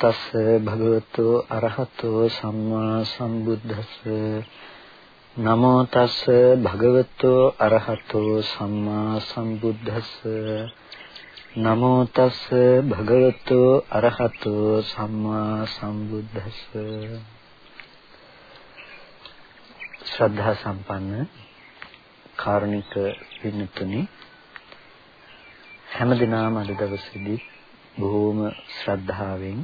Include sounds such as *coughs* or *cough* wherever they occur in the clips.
නමෝ තස් භගවතු අරහතෝ සම්මා සම්බුද්දස්ස. නමෝ තස් භගවතු අරහතෝ සම්මා සම්බුද්දස්ස. නමෝ තස් භගවතු අරහතෝ සම්මා සම්බුද්දස්ස. ශ්‍රද්ධා සම්පන්න කාරුණික පින්තුනි හැමදිනම අද දවසේදී බොහෝම ශ්‍රද්ධාවෙන්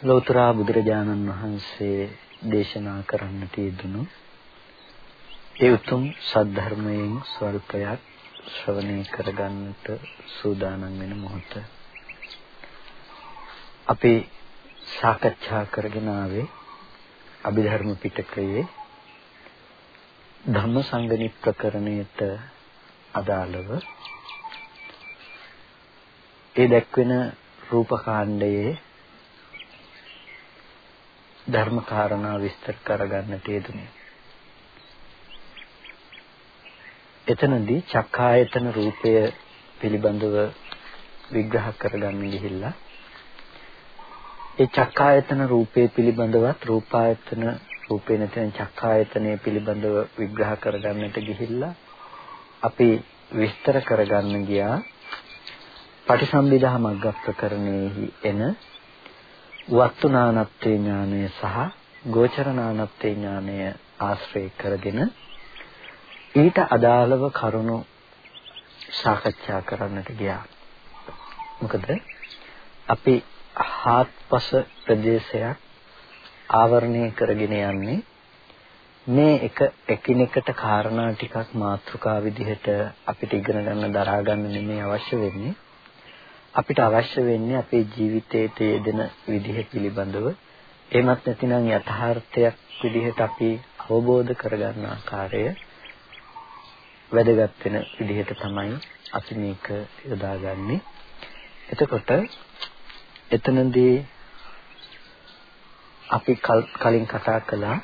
ලෝතර බුදුරජාණන් වහන්සේ දේශනා කරන්නට යෙදුණු ඒ උතුම් සද්ධර්මයෙන් ස්වල්පයක් ශ්‍රවණය කරගන්නට සූදානම් වෙන මොහොත. අපි සාකච්ඡා කරගෙන ආවේ අභිධර්ම පිටකයේ ධම්මසංගණි ප්‍රකරණයට අදාළව ඒ දැක්වෙන රූපකාණ්ඩයේ ධර්ම කාරණා විස්තර කරගන්නට යෙදුනේ. එතනදී චක්කායතන රූපය පිළිබඳව විග්‍රහ කරගන්න ගිහිල්ලා ඒ චක්කායතන රූපේ පිළිබඳවත් රූපායතන රූපේ නැත්නම් චක්කායතනය පිළිබඳව විග්‍රහ කරගන්නට ගිහිල්ලා අපි විස්තර කරගන්න ගියා පටිසම්භිදා මග්ග ප්‍රකරණයෙහි එන වත්තුනානත්ත්ේ ඥානය සහ ගෝචරනානත්ත්ේ ඥානය ආශ්‍රය කරගෙන ඊට අදාළව කරුණු සාකච්ඡා කරන්නට ගියා. මොකද අපි හාත්පස ප්‍රදේශයක් ආවරණය කරගෙන යන්නේ මේ එක එකිනෙකට කාරණා ටිකක් මාතෘකා විදිහට අපිට ඉගෙන ගන්න දරා ගන්න නෙමෙයි අවශ්‍ය වෙන්නේ අපිට අවශ්‍ය වෙන්නේ අපේ ජීවිතයේ යෙදෙන විදිහ පිළිබඳව එහෙමත් නැතිනම් යථාර්ථයක් විදිහට අපි අවබෝධ කරගන්න ආකාරය වැදගත් වෙන විදිහට තමයි අපි මේක යොදාගන්නේ. එතකොට එතනදී අපි කලින් කතා කළා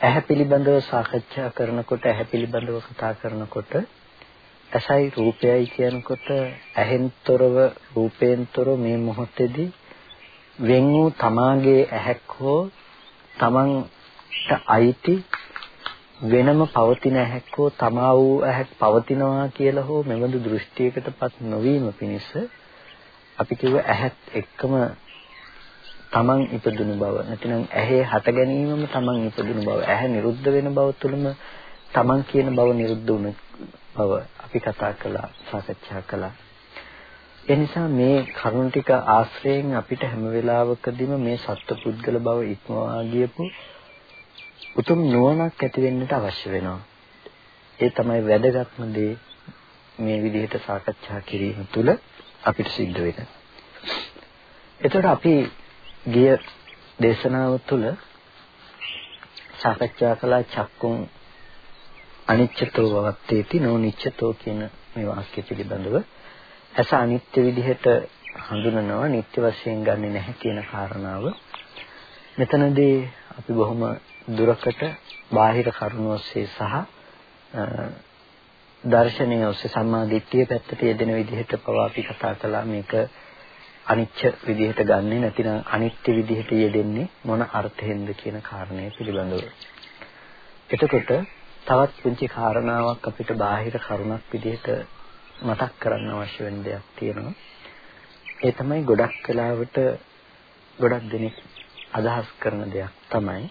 ඇහැ පිළිබඳව සාකච්ඡා කරනකොට ඇහැ පිළිබඳව කතා කරනකොට ඇසයි රූපයයි කියනකොට ඇහෙන්තරව රූපයෙන්තර මේ මොහොතේදී වෙන් වූ තමාගේ ඇහැක් හෝ තමන්ට අයිති වෙනම පවතින ඇහැක් හෝ තමා වූ ඇහැක් පවතිනවා කියලා හෝ මෙබඳු දෘෂ්ටියකටපත් නොවීම පිණිස අපි කිව්ව ඇහත් එක්කම තමන් ඉපදුණු බව නැතිනම් ඇහි හට ගැනීමම තමන් ඉපදුණු බව ඇහැ නිරුද්ධ වෙන බව තුළම තමන් කියන බව නිරුද්ධ වුණ බව. අපි කතා කළා සාකච්ඡා කළා. ඒ නිසා මේ කරුණ ටික ආශ්‍රයෙන් අපිට හැම වෙලාවකදීම මේ සත්පුද්ගල බව ඉක්මවා ගියපු උතුම් නුවණක් ඇති වෙන්නට අවශ්‍ය වෙනවා. ඒ තමයි වැදගත්ම දේ මේ විදිහට සාකච්ඡා කිරීම තුළ අපිට සිද්ධ වෙන්නේ. එතකොට අපි ගිය දේශනාව තුළ සාකච්ඡා කළා චක්කුන් අනිච්චතෝ වවත්තේති නොනිච්චතෝ කියන මේ වාක්‍ය පිළිබඳව ඇස අනිත්‍ය විදිහට හඳුනනවා නිත්‍ය වශයෙන් ගන්නෙ නැහැ කියන කාරණාව මෙතනදී අපි බොහොම දුරකට බාහිර කරුණු ඔස්සේ සහ දර්ශනය ඔස්සේ සම්මා දිට්ඨිය පැත්තට යෙදෙන විදිහට පවා අපි කතා කළා මේක අනිච්ච විදිහට ගන්නෙ නැතිනම් අනිත්‍ය විදිහට යෙදෙන්නේ මොන අර්ථයෙන්ද කියන කාරණය පිළිබඳව. එතකොට තවත් පුංචි කාරණාවක් අපිට බාහිර කරුණක් විදිහට මතක් කරන්න අවශ්‍ය වෙන දෙයක් තියෙනවා. ඒ තමයි ගොඩක් වෙලාවට ගොඩක් දෙනෙක් අදහස් කරන දෙයක් තමයි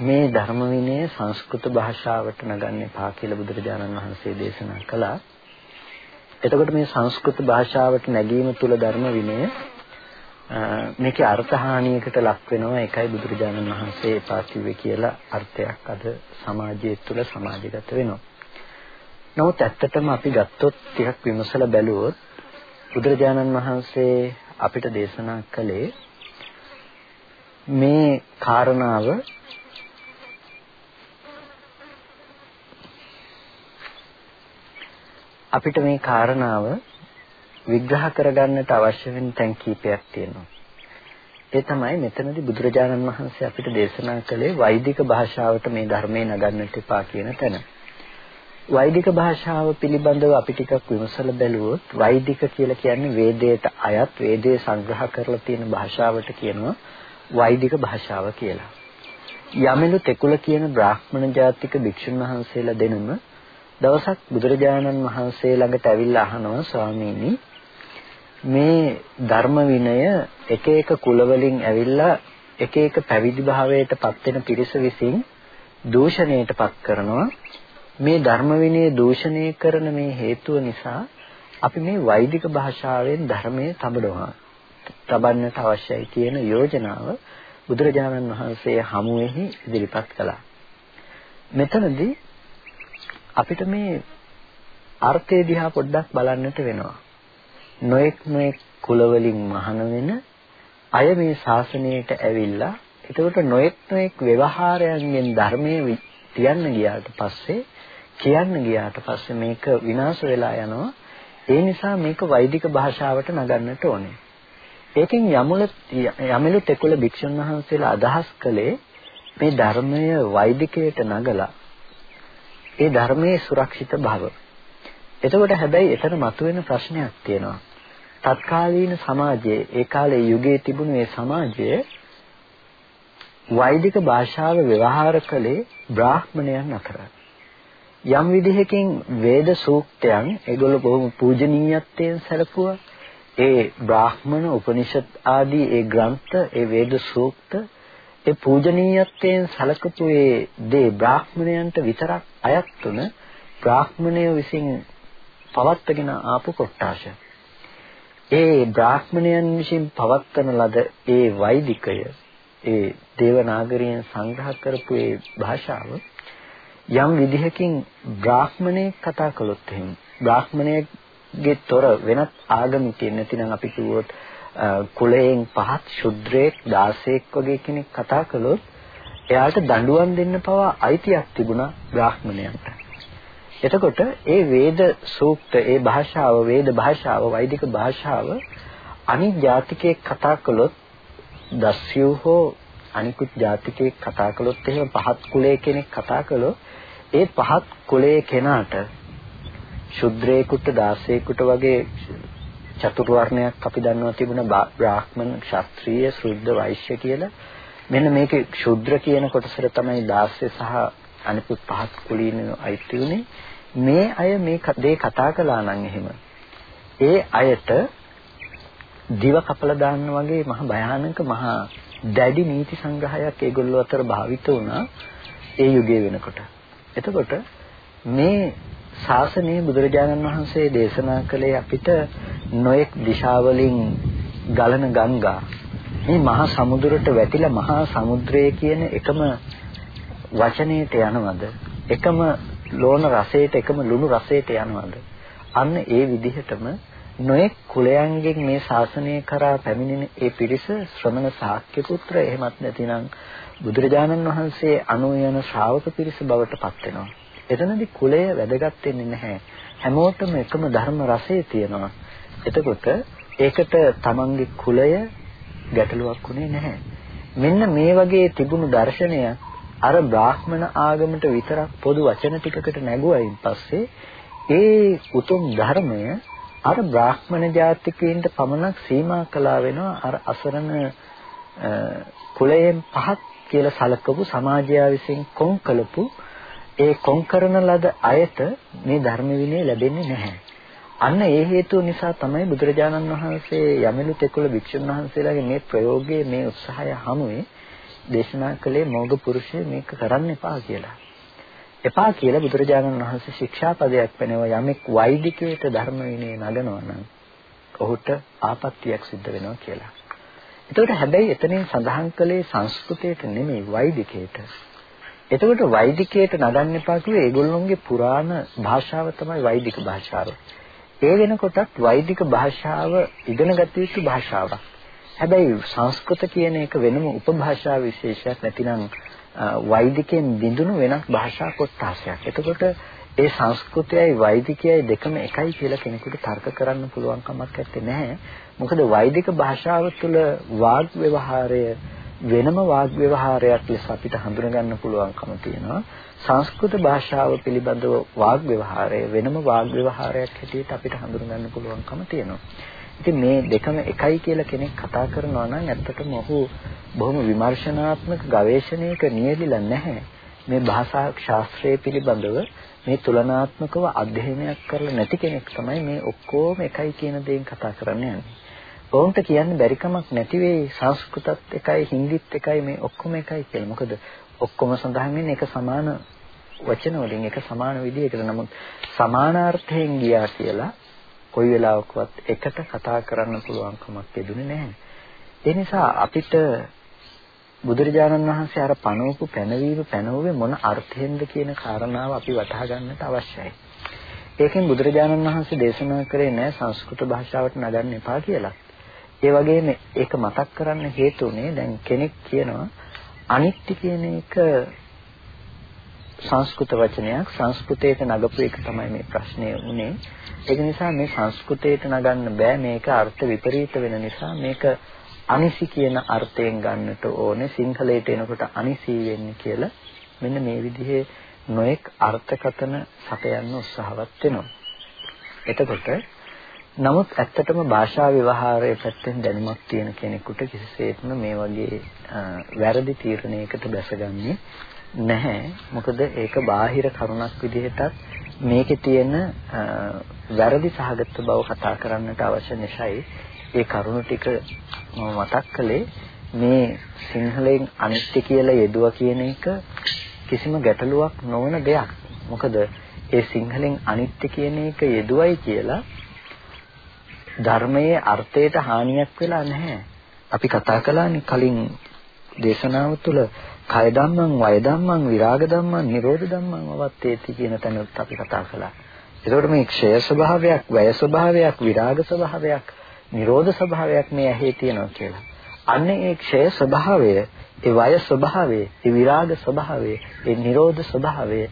මේ ධර්ම විනය සංස්කෘත භාෂාවට නගන්න එපා කියලා බුදුරජාණන් වහන්සේ දේශනා කළා. එතකොට මේ සංස්කෘත භාෂාවට නැගීම තුල ධර්ම විනය මේකේ අර්ථහානියකට ලක් වෙනවා ඒකයි බුදුරජාණන් වහන්සේ එපා කිව්වේ කියලා අර්ථයක් අද සමාජය තුළ සමාජගත වෙනවා. නමුත් ඇත්තටම අපි ගත්තොත් ටිකක් විමසලා බැලුවොත් බුදුරජාණන් වහන්සේ අපිට දේශනා කළේ මේ කාරණාව අපිට මේ කාරණාව විග්‍රහ කරගන්නට අවශ්‍ය වෙන තැන් කීපයක් තියෙනවා. ඒ තමයි මෙතනදී බුදුරජාණන් වහන්සේ අපිට දේශනා කළේ වෛදික භාෂාවට මේ ධර්මයේ නගන්නට එපා කියන තැන. වෛදික භාෂාව පිළිබඳව අපි ටිකක් විමසලා බැලුවොත් වෛදික කියලා කියන්නේ වේදයට අයත් වේදේ සංග්‍රහ කරලා තියෙන භාෂාවට කියනවා වෛදික භාෂාව කියලා. යමෙලු තෙකුල කියන බ්‍රාහ්මණ ජාතික භික්ෂුන් වහන්සේලා දෙනම දවසක් බුදුරජාණන් වහන්සේ ළඟට ඇවිල්ලා අහනවා ස්වාමීනි මේ ධර්ම විනය එක එක කුල වලින් ඇවිල්ලා එක එක පැවිදි භාවයට පත් වෙන පිරිස විසින් දූෂණයට පත් කරනවා මේ ධර්ම විනය දූෂණය කරන මේ හේතුව නිසා අපි මේ වෛදික භාෂාවෙන් ධර්මයේ තබනවා තබන්නට අවශ්‍යයි කියන යෝජනාව බුදුරජාණන් වහන්සේ හමුවේහි ඉදිරිපත් කළා. මෙතනදී අපිට මේ අර්ථය දිහා පොඩ්ඩක් බලන්නට වෙනවා. නොඑක් නොඑක් කුලවලින් මහාන වෙන අය මේ ශාසනයට ඇවිල්ලා එතකොට නොඑක් නොඑක් ව්‍යවහාරයන්ගෙන් ධර්මයේ තියන්න ගියාට පස්සේ කියන්න ගියාට පස්සේ මේක විනාශ වෙලා යනවා. ඒ නිසා මේක වෛදික භාෂාවට නගන්නට ඕනේ. ඒකෙන් යමුල යමලු තෙකුල භික්ෂුන් වහන්සේලා අදහස් කළේ මේ ධර්මය වෛදිකයට නගලා ඒ ධර්මයේ සුරක්ෂිත භව. එතකොට හැබැයි එතන මතුවෙන ප්‍රශ්නයක් තියෙනවා. තත්කාලීන සමාජයේ ඒ කාලේ යුගයේ තිබුණු ඒ සමාජයේ වෛදික භාෂාව ව්‍යවහාර කළේ බ්‍රාහ්මණයන් අතර. යම් විදිහකින් වේද සූක්තයන් ඒගොල්ලෝ බොහොම පූජනීයත්වයෙන් සැලකුවා. ඒ බ්‍රාහ්මණ උපනිෂද් ආදී ඒ ග්‍රන්ථ ඒ වේද සූක්ත ඒ පූජනීයත්වයෙන් සැලකපු ඒ දේ බ්‍රාහ්මණයන්ට විතරක් අයත් තුන බ්‍රාහ්මණය විසින් පවත්ගෙන ආපු කොටාශ. ඒ බ්‍රාහ්මණයන් විසින් පවත්වන ලද ඒ වෛදිකය ඒ දේවනාගරියෙන් සංග්‍රහ කරපු ඒ භාෂාව යම් විදිහකින් බ්‍රාහ්මණයෙක් කතා කළොත් එහෙම බ්‍රාහ්මණයෙක්ගේ තොර වෙනත් ආගමිකයෙක් නැතිනම් අපි කිව්වොත් කුලයෙන් පහත් ශුද්‍රයෙක් 16ක් වගේ කෙනෙක් කතා කළොත් එයාට දඬුවම් දෙන්න පවා අයිතියක් තිබුණා බ්‍රාහ්මණයන්ට. එතකොට ඒ වේද සූක්ත ඒ භාෂාව වේද භාෂාව වෛදික භාෂාව අනිත් ජාතිකයෙක් කතා කළොත් දස්යු හෝ අනිකුත් ජාතිකයෙක් කතා කළොත් එහෙම පහත් කුලයේ කෙනෙක් කතා කළොත් ඒ පහත් කුලයේ කෙනාට ශුද්‍රේකුට දාසේකුට වගේ චතුර්වර්ණයක් අපි දන්නවා තිබුණ බ්‍රාහ්මණ ක්ෂත්‍රීය ශුද්ධ වෛශ්‍ය කියලා. මෙන්න මේකේ ශුද්‍ර කියන කොටසට තමයි දාස්ය සහ අනිකුත් පහත් කුලීන අයිති උනේ මේ අය මේ දේ කතා කළා නම් එහෙම. ඒ අයට දිව කපලා දාන්න වගේ මහ භයානක මහ දැඩි නීති සංග්‍රහයක් ඒගොල්ලෝ අතර භාවිත වුණා ඒ යුගයේ වෙනකොට. එතකොට මේ ශාසනයේ බුදුරජාණන් වහන්සේ දේශනා කළේ අපිට නොඑක් දිශාවලින් ගලන ගංගා. මේ මහා සමුද්‍රයට වැටිලා මහා සමුද්‍රය කියන එකම වචනයට යනවද? එකම ලෝණ රසයට එකම ලුණු රසයට යනවද අන්න ඒ විදිහටම නොඑක් කුලයන්ගෙන් මේ ශාසනය කරා පැමිණෙන ඒ පිරිස ශ්‍රමණ ශාක්‍ය පුත්‍ර එහෙමත් නැතිනම් බුදුරජාණන් වහන්සේ අනු යන ශ්‍රාවක පිරිස බවට පත් වෙනවා. එතනදී කුලය වැදගත් වෙන්නේ නැහැ. හැමෝටම එකම ධර්ම රසය තියෙනවා. එතකොට ඒකට තමන්ගේ කුලය ගැටලුවක් උනේ නැහැ. මෙන්න මේ වගේ තිබුණු දර්ශනය අර බ්‍රාහ්මණ ආගමට විතරක් පොදු වචන ටිකකට නැගුවයින් පස්සේ ඒ උතුම් ධර්මය අර බ්‍රාහ්මණ ජාතිකයින්ට පමණක් සීමා කළා වෙනවා අර අසරණ කුලයෙන් පහත් කියලා සලකපු සමාජය විසින් කොන් කළපු ඒ කොන් කරන ලද අයට මේ ධර්ම විනය ලැබෙන්නේ නැහැ. අන්න ඒ හේතුව නිසා තමයි බුදුරජාණන් වහන්සේ යමෙලු තෙකුල භික්ෂුන් වහන්සේලාගේ මේ ප්‍රයෝගයේ මේ උත්සාහය හමුවේ දේශනා කළේ මෝග පුරුෂය මේක කරන්න එපා කියලා. එපා කියලා බුදුරජාණන් වහන්සේ ශික්ෂාපදයක් වෙනවා යමෙක් වෛදිකයට ධර්ම විනය නගනවා නම් ඔහුට ආපත්‍යක් සිද්ධ වෙනවා කියලා. එතකොට හැබැයි එතනින් සඳහන් කළේ සංස්කෘතයට නෙමෙයි වෛදිකයට. එතකොට වෛදිකයට නගන්න එපා කිව්වේ ඒගොල්ලොන්ගේ පුරාණ භාෂාව තමයි වෛදික භාෂාව. ඒ වෙනකොටත් වෛදික භාෂාව ඉගෙන ගත යුතු භාෂාවක්. හැබැයි සංස්කෘත කියන එක වෙනම උපභාෂා විශේෂයක් නැතිනම් වෛදිකයෙන් බිඳුණු වෙනස් භාෂා කොටසක්. එතකොට ඒ සංස්කෘතයයි වෛදිකයයි දෙකම එකයි කියලා කෙනෙකුට තර්ක කරන්න පුළුවන් කමක් නැත්තේ නැහැ. මොකද වෛදික භාෂාව තුළ වාග් ව්‍යවහාරය වෙනම වාග් ව්‍යවහාරයක් ලෙස අපිට හඳුනගන්න පුළුවන්කම තියෙනවා. සංස්කෘත භාෂාව පිළිබඳව වාග් ව්‍යවහාරය වෙනම වාග් ව්‍යවහාරයක් හැටියට අපිට හඳුනගන්න පුළුවන්කම තියෙනවා. ඉතින් මේ දෙකම එකයි කියලා කෙනෙක් කතා කරනවා නම් ඇත්තටම ඔහු බොහොම විමර්ශනාත්මක ගවේෂණයක නියැලිලා නැහැ. මේ භාෂා ශාස්ත්‍රය පිළිබඳව මේ තුලනාත්මකව අධ්‍යයනයක් කරලා නැති කෙනෙක් තමයි මේ ඔක්කොම එකයි කියන දේෙන් කතා කරන්න යන්නේ. ඔවුන්ට කියන්න බැරි කමක් නැති වෙයි සංස්කෘතත් එකයි හින්දිත් එකයි මේ ඔක්කොම එකයි කියලා. මොකද ඔක්කොම සඳහන් වෙන්නේ එක සමාන වචන වලින් එක සමාන විදිහකට. නමුත් සමානාර්ථයෙන් ගියා කියලා කොයි වෙලාවකවත් එකට කතා කරන්න පුළුවන් කමක් ලැබුණේ නැහැ. ඒ නිසා අපිට බුදුරජාණන් වහන්සේ අර පනවපු පැනවීම පැනවුවේ මොන අර්ථයෙන්ද කියන කාරණාව අපි වටහා ගන්නට අවශ්‍යයි. ඒකෙන් බුදුරජාණන් වහන්සේ දේශනා කරේ නෑ සංස්කෘත භාෂාවට නගන්න එපා කියලා. ඒ වගේම ඒක මතක් කරන්න හේතුනේ දැන් කෙනෙක් කියනවා අනිත්‍ය කියන එක සංස්කෘත වචනයක් සංස්කෘතයට නගපු එක තමයි මේ ප්‍රශ්නේ උනේ ඒක නිසා මේ සංස්කෘතයට නගන්න බෑ මේක අර්ථ විපරීත වෙන නිසා මේක අනිසි කියන අර්ථයෙන් ගන්නට ඕනේ සිංහලයට එනකොට අනිසි වෙන්නේ කියලා මෙන්න මේ විදිහේ නොඑක් අර්ථකතන සපයන්න උත්සාහවත් වෙනවා. එතකොට නමුත් ඇත්තටම භාෂා ව්‍යවහාරයේ පැත්තෙන් දැනුමක් තියෙන කෙනෙකුට කිසිසේත්ම මේ වගේ වැරදි තීරණයකට බැසගන්නේ නැහැ. මොකද ඒක බාහිර කරුණක් විදිහටත් මේකේ තියෙන වැරදි සහගත බව කතා කරන්නට අවශ්‍ය නැසයි ඒ කරුණු ටික මම මතක් කළේ මේ සිංහලෙන් අනිත්‍ය කියලා යෙදුවා කියන එක කිසිම ගැටලුවක් නොවන දෙයක්. මොකද ඒ සිංහලෙන් අනිත්‍ය කියන එක යෙදුවයි කියලා ධර්මයේ අර්ථයට හානියක් වෙලා නැහැ. අපි කතා කළානේ කලින් දේශනාව තුළ කය ධම්මං වය ධම්මං විරාග ධම්මං නිරෝධ ධම්මං අවත්තේති කියන තැනත් අපි කතා කළා. ඒකට මේ ක්ෂය ස්වභාවයක්, වැය ස්වභාවයක්, විරාග ස්වභාවයක් නිරෝධ ස්වභාවයක් මේ ඇහි තියෙනවා කියලා. අන්න ඒ ක්ෂය ස්වභාවය, ඒ වය ස්වභාවය, ඒ විරාග ස්වභාවය, ඒ නිරෝධ ස්වභාවය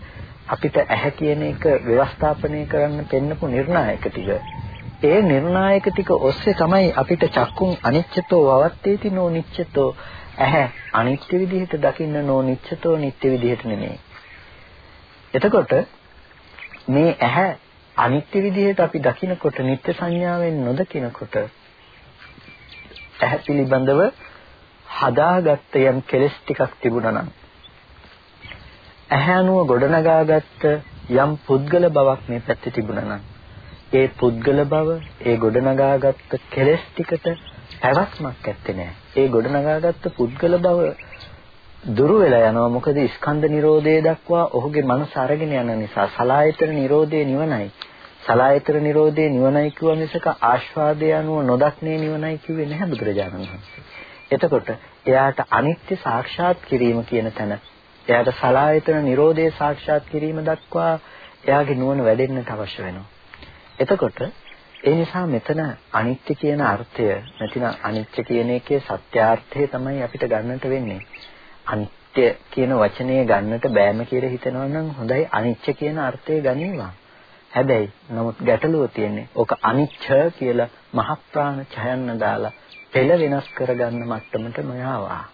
අපිට ඇහැ කියන එක ව්‍යවස්ථාපනය කරන්න පෙන්නපු නිර්ණායක ටික. ඒ නිර්ණායක ටික ඔස්සේ තමයි අපිට චක්කුන් අනිච්චතෝ වවත්තේති නෝ නිච්චතෝ ඇහැ අනිත්‍ය විදිහට දකින්න නෝ නිච්චතෝ නිත්‍ය විදිහට නෙමෙයි. එතකොට මේ ඇහැ අනිත්‍ය විදිහට අපි දකිනකොට නිත්‍ය සංඥාවෙන් නොදකිනකොට ඇහැ පිළිබඳව හදාගත්ත යම් කෙලස් ටිකක් තිබුණා නම් ඇහැ අනුව ගොඩනගාගත්ත යම් පුද්ගල බවක් මේ පැත්තේ තිබුණා නම් ඒ පුද්ගල බව ඒ ගොඩනගාගත්ත කෙලස් ටිකට පැවැත්මක් ඇත්තේ නැහැ. ඒ ගොඩනගාගත්ත පුද්ගල බව දුරු වෙලා යනවා මොකද ස්කන්ධ නිරෝධය දක්වා ඔහුගේ මනස අරගෙන යන නිසා සලායතන නිරෝධය නිවනයි සලායතන නිරෝධයේ නිවනයි කිව්ව මිසක ආස්වාදය අනුව නොදක්නේ නිවනයි කිව්වේ නැහැ බුදුරජාණන් වහන්සේ. එතකොට එයාට අනිත්‍ය සාක්ෂාත් කිරීම කියන තැන එයාට සලායතන නිරෝධය සාක්ෂාත් කිරීම දක්වා එයාගේ නුවණ වැඩෙන්නට අවශ්‍ය වෙනවා. එතකොට ඒ නිසා මෙතන අනිත්‍ය කියන අර්ථය නැතිනම් අනිත්‍ය කියන එකේ සත්‍යාර්ථය තමයි අපිට ගන්නට වෙන්නේ. අනිත්‍ය කියන වචනේ ගන්නට බෑම කියලා හිතනවා නම් හොඳයි අනිත්‍ය කියන අර්ථය ගනීවා. හැබැයි නමුත් ගැටලුව තියෙන්නේ ඕක අනිච්ච කියලා මහ ප්‍රාණ ඡයන්න දාලා පෙළ වෙනස් කරගන්න මට්ටමට නොයාවා.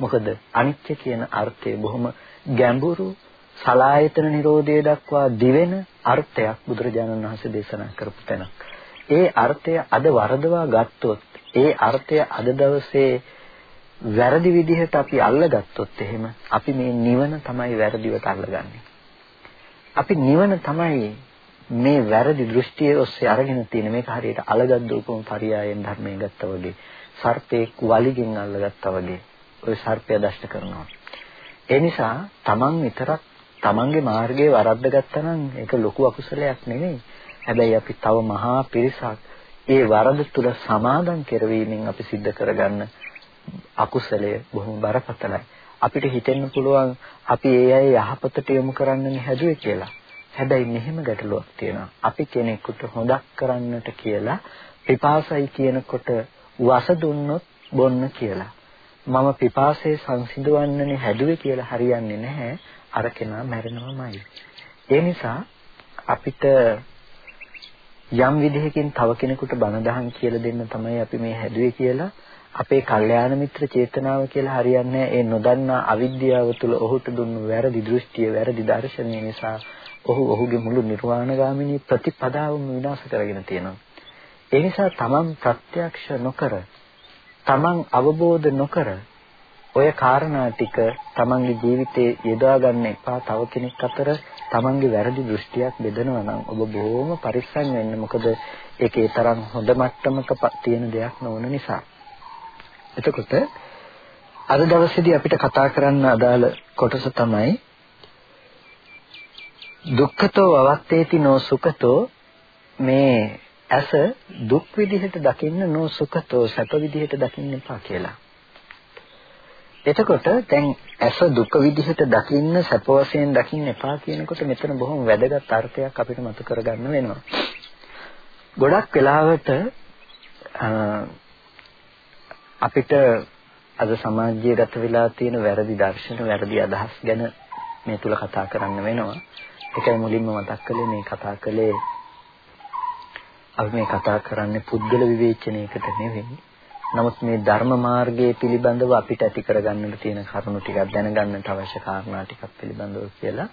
මොකද අනිච්ච කියන අර්ථය බොහොම ගැඹුරු සලායතන නිරෝධය දක්වා දිවෙන අර්ථයක් බුදුරජාණන් වහන්සේ දේශනා කරපු තැනක්. ඒ අර්ථය අද වරදවා ගත්තොත් ඒ අර්ථය අද දවසේ වැරදි විදිහට අපි අල්ලගත්තොත් එහෙම අපි මේ නිවන තමයි වැරදිවට අල්ලගන්නේ. අපි නිවන තමයි මේ වැරදි දෘෂ්ටිය ඔස්සේ අරගෙන තියෙන මේක හරියට අලගත් දූපම පරියායෙන් ධර්මයෙන් ගත්තා වගේ සර්පෙක් වලිගෙන් අල්ලගත්තා වගේ ওই සර්පය දෂ්ට කරනවා. ඒ නිසා තමන් විතරක් තමන්ගේ මාර්ගයේ වරද්ද ගත්තා නම් ඒක ලොකු අකුසලයක් නෙවෙයි. හැබැයි අපි තව මහා පිරිසක් ඒ වරද තුල සමාදම් කරවීමෙන් අපි සිද්ධ කරගන්න අකුසලය බොහොම බරපතලයි. අපිට හිතෙන්න පුළුවන් අපි ඒ අය යහපතට යොමු කරන්නනේ හැදුවේ කියලා. හැබැයි මෙහෙම ගැටලුවක් තියෙනවා. අපි කෙනෙකුට හොදක් කරන්නට කියලා පිපාසයි කියනකොට වස දුන්නොත් බොන්න කියලා. මම පිපාසයේ සංසිඳවන්නනේ හැදුවේ කියලා හරියන්නේ නැහැ. අර කෙනා මැරෙනවමයි. ඒ නිසා අපිට යම් විදිහකින් තව කෙනෙකුට බණ දහම් කියලා දෙන්න තමයි අපි මේ හැදුවේ කියලා අපේ කල්යාණ මිත්‍ර චේතනාව කියලා හරියන්නේ ඒ නොදන්නා අවිද්‍යාව තුළ ඔහුට දුන්නු වැරදි දෘෂ්ටිය වැරදි දර්ශනය නිසා ඔහු ඔහුගේ මුළු නිර්වාණගාමිනී ප්‍රතිපදාවම විනාශ කරගෙන තියෙනවා. ඒ නිසා තමන් ප්‍රත්‍යක්ෂ නොකර තමන් අවබෝධ නොකර ඔය කාරණා ටික තමන්ගේ ජීවිතේ යොදා ගන්න එපා තව කෙනෙක් අතර තමන්ගේ වැරදි දෘෂ්ටියක් බෙදනවා නම් ඔබ බොහොම පරිස්සම් වෙන්න මොකද ඒකේ තරම් හොඳ මට්ටමක තියෙන දෙයක් නොවන නිසා එතකොට අද දවසේදී අපිට කතා කරන්න අදාළ කොටස තමයි දුක්ඛතෝ අවත්තේති නෝ සුඛතෝ මේ ඇස දුක් විදිහට දකින්න නෝ සුඛතෝ සැප විදිහට දකින්න එපා කියලා. එතකොට දැන් ඇස දුක විදිහට දකින්න සැප වශයෙන් දකින්න එපා කියනකොට මෙතන බොහොම වැදගත් අර්ථයක් අපිට මතු කරගන්න වෙනවා. ගොඩක් වෙලාවට අපිට අද සමාජයේ ගත වෙලා තියෙන වැරදි දර්ශන වැරදි අදහස් ගැන මේ තුල කතා කරන්න වෙනවා. ඒකයි මුලින්ම මතක් කළේ මේ කතා කළේ අපි මේ කතා කරන්නේ පුද්ගල විවේචනයකට නෙවෙයි. නමුත් මේ ධර්ම මාර්ගයේ පිළිබඳව අපිට ඇති කරගන්නට තියෙන කරුණු ටිකක් දැනගන්නට අවශ්‍ය කාරණා ටිකක් පිළිබඳව කියලා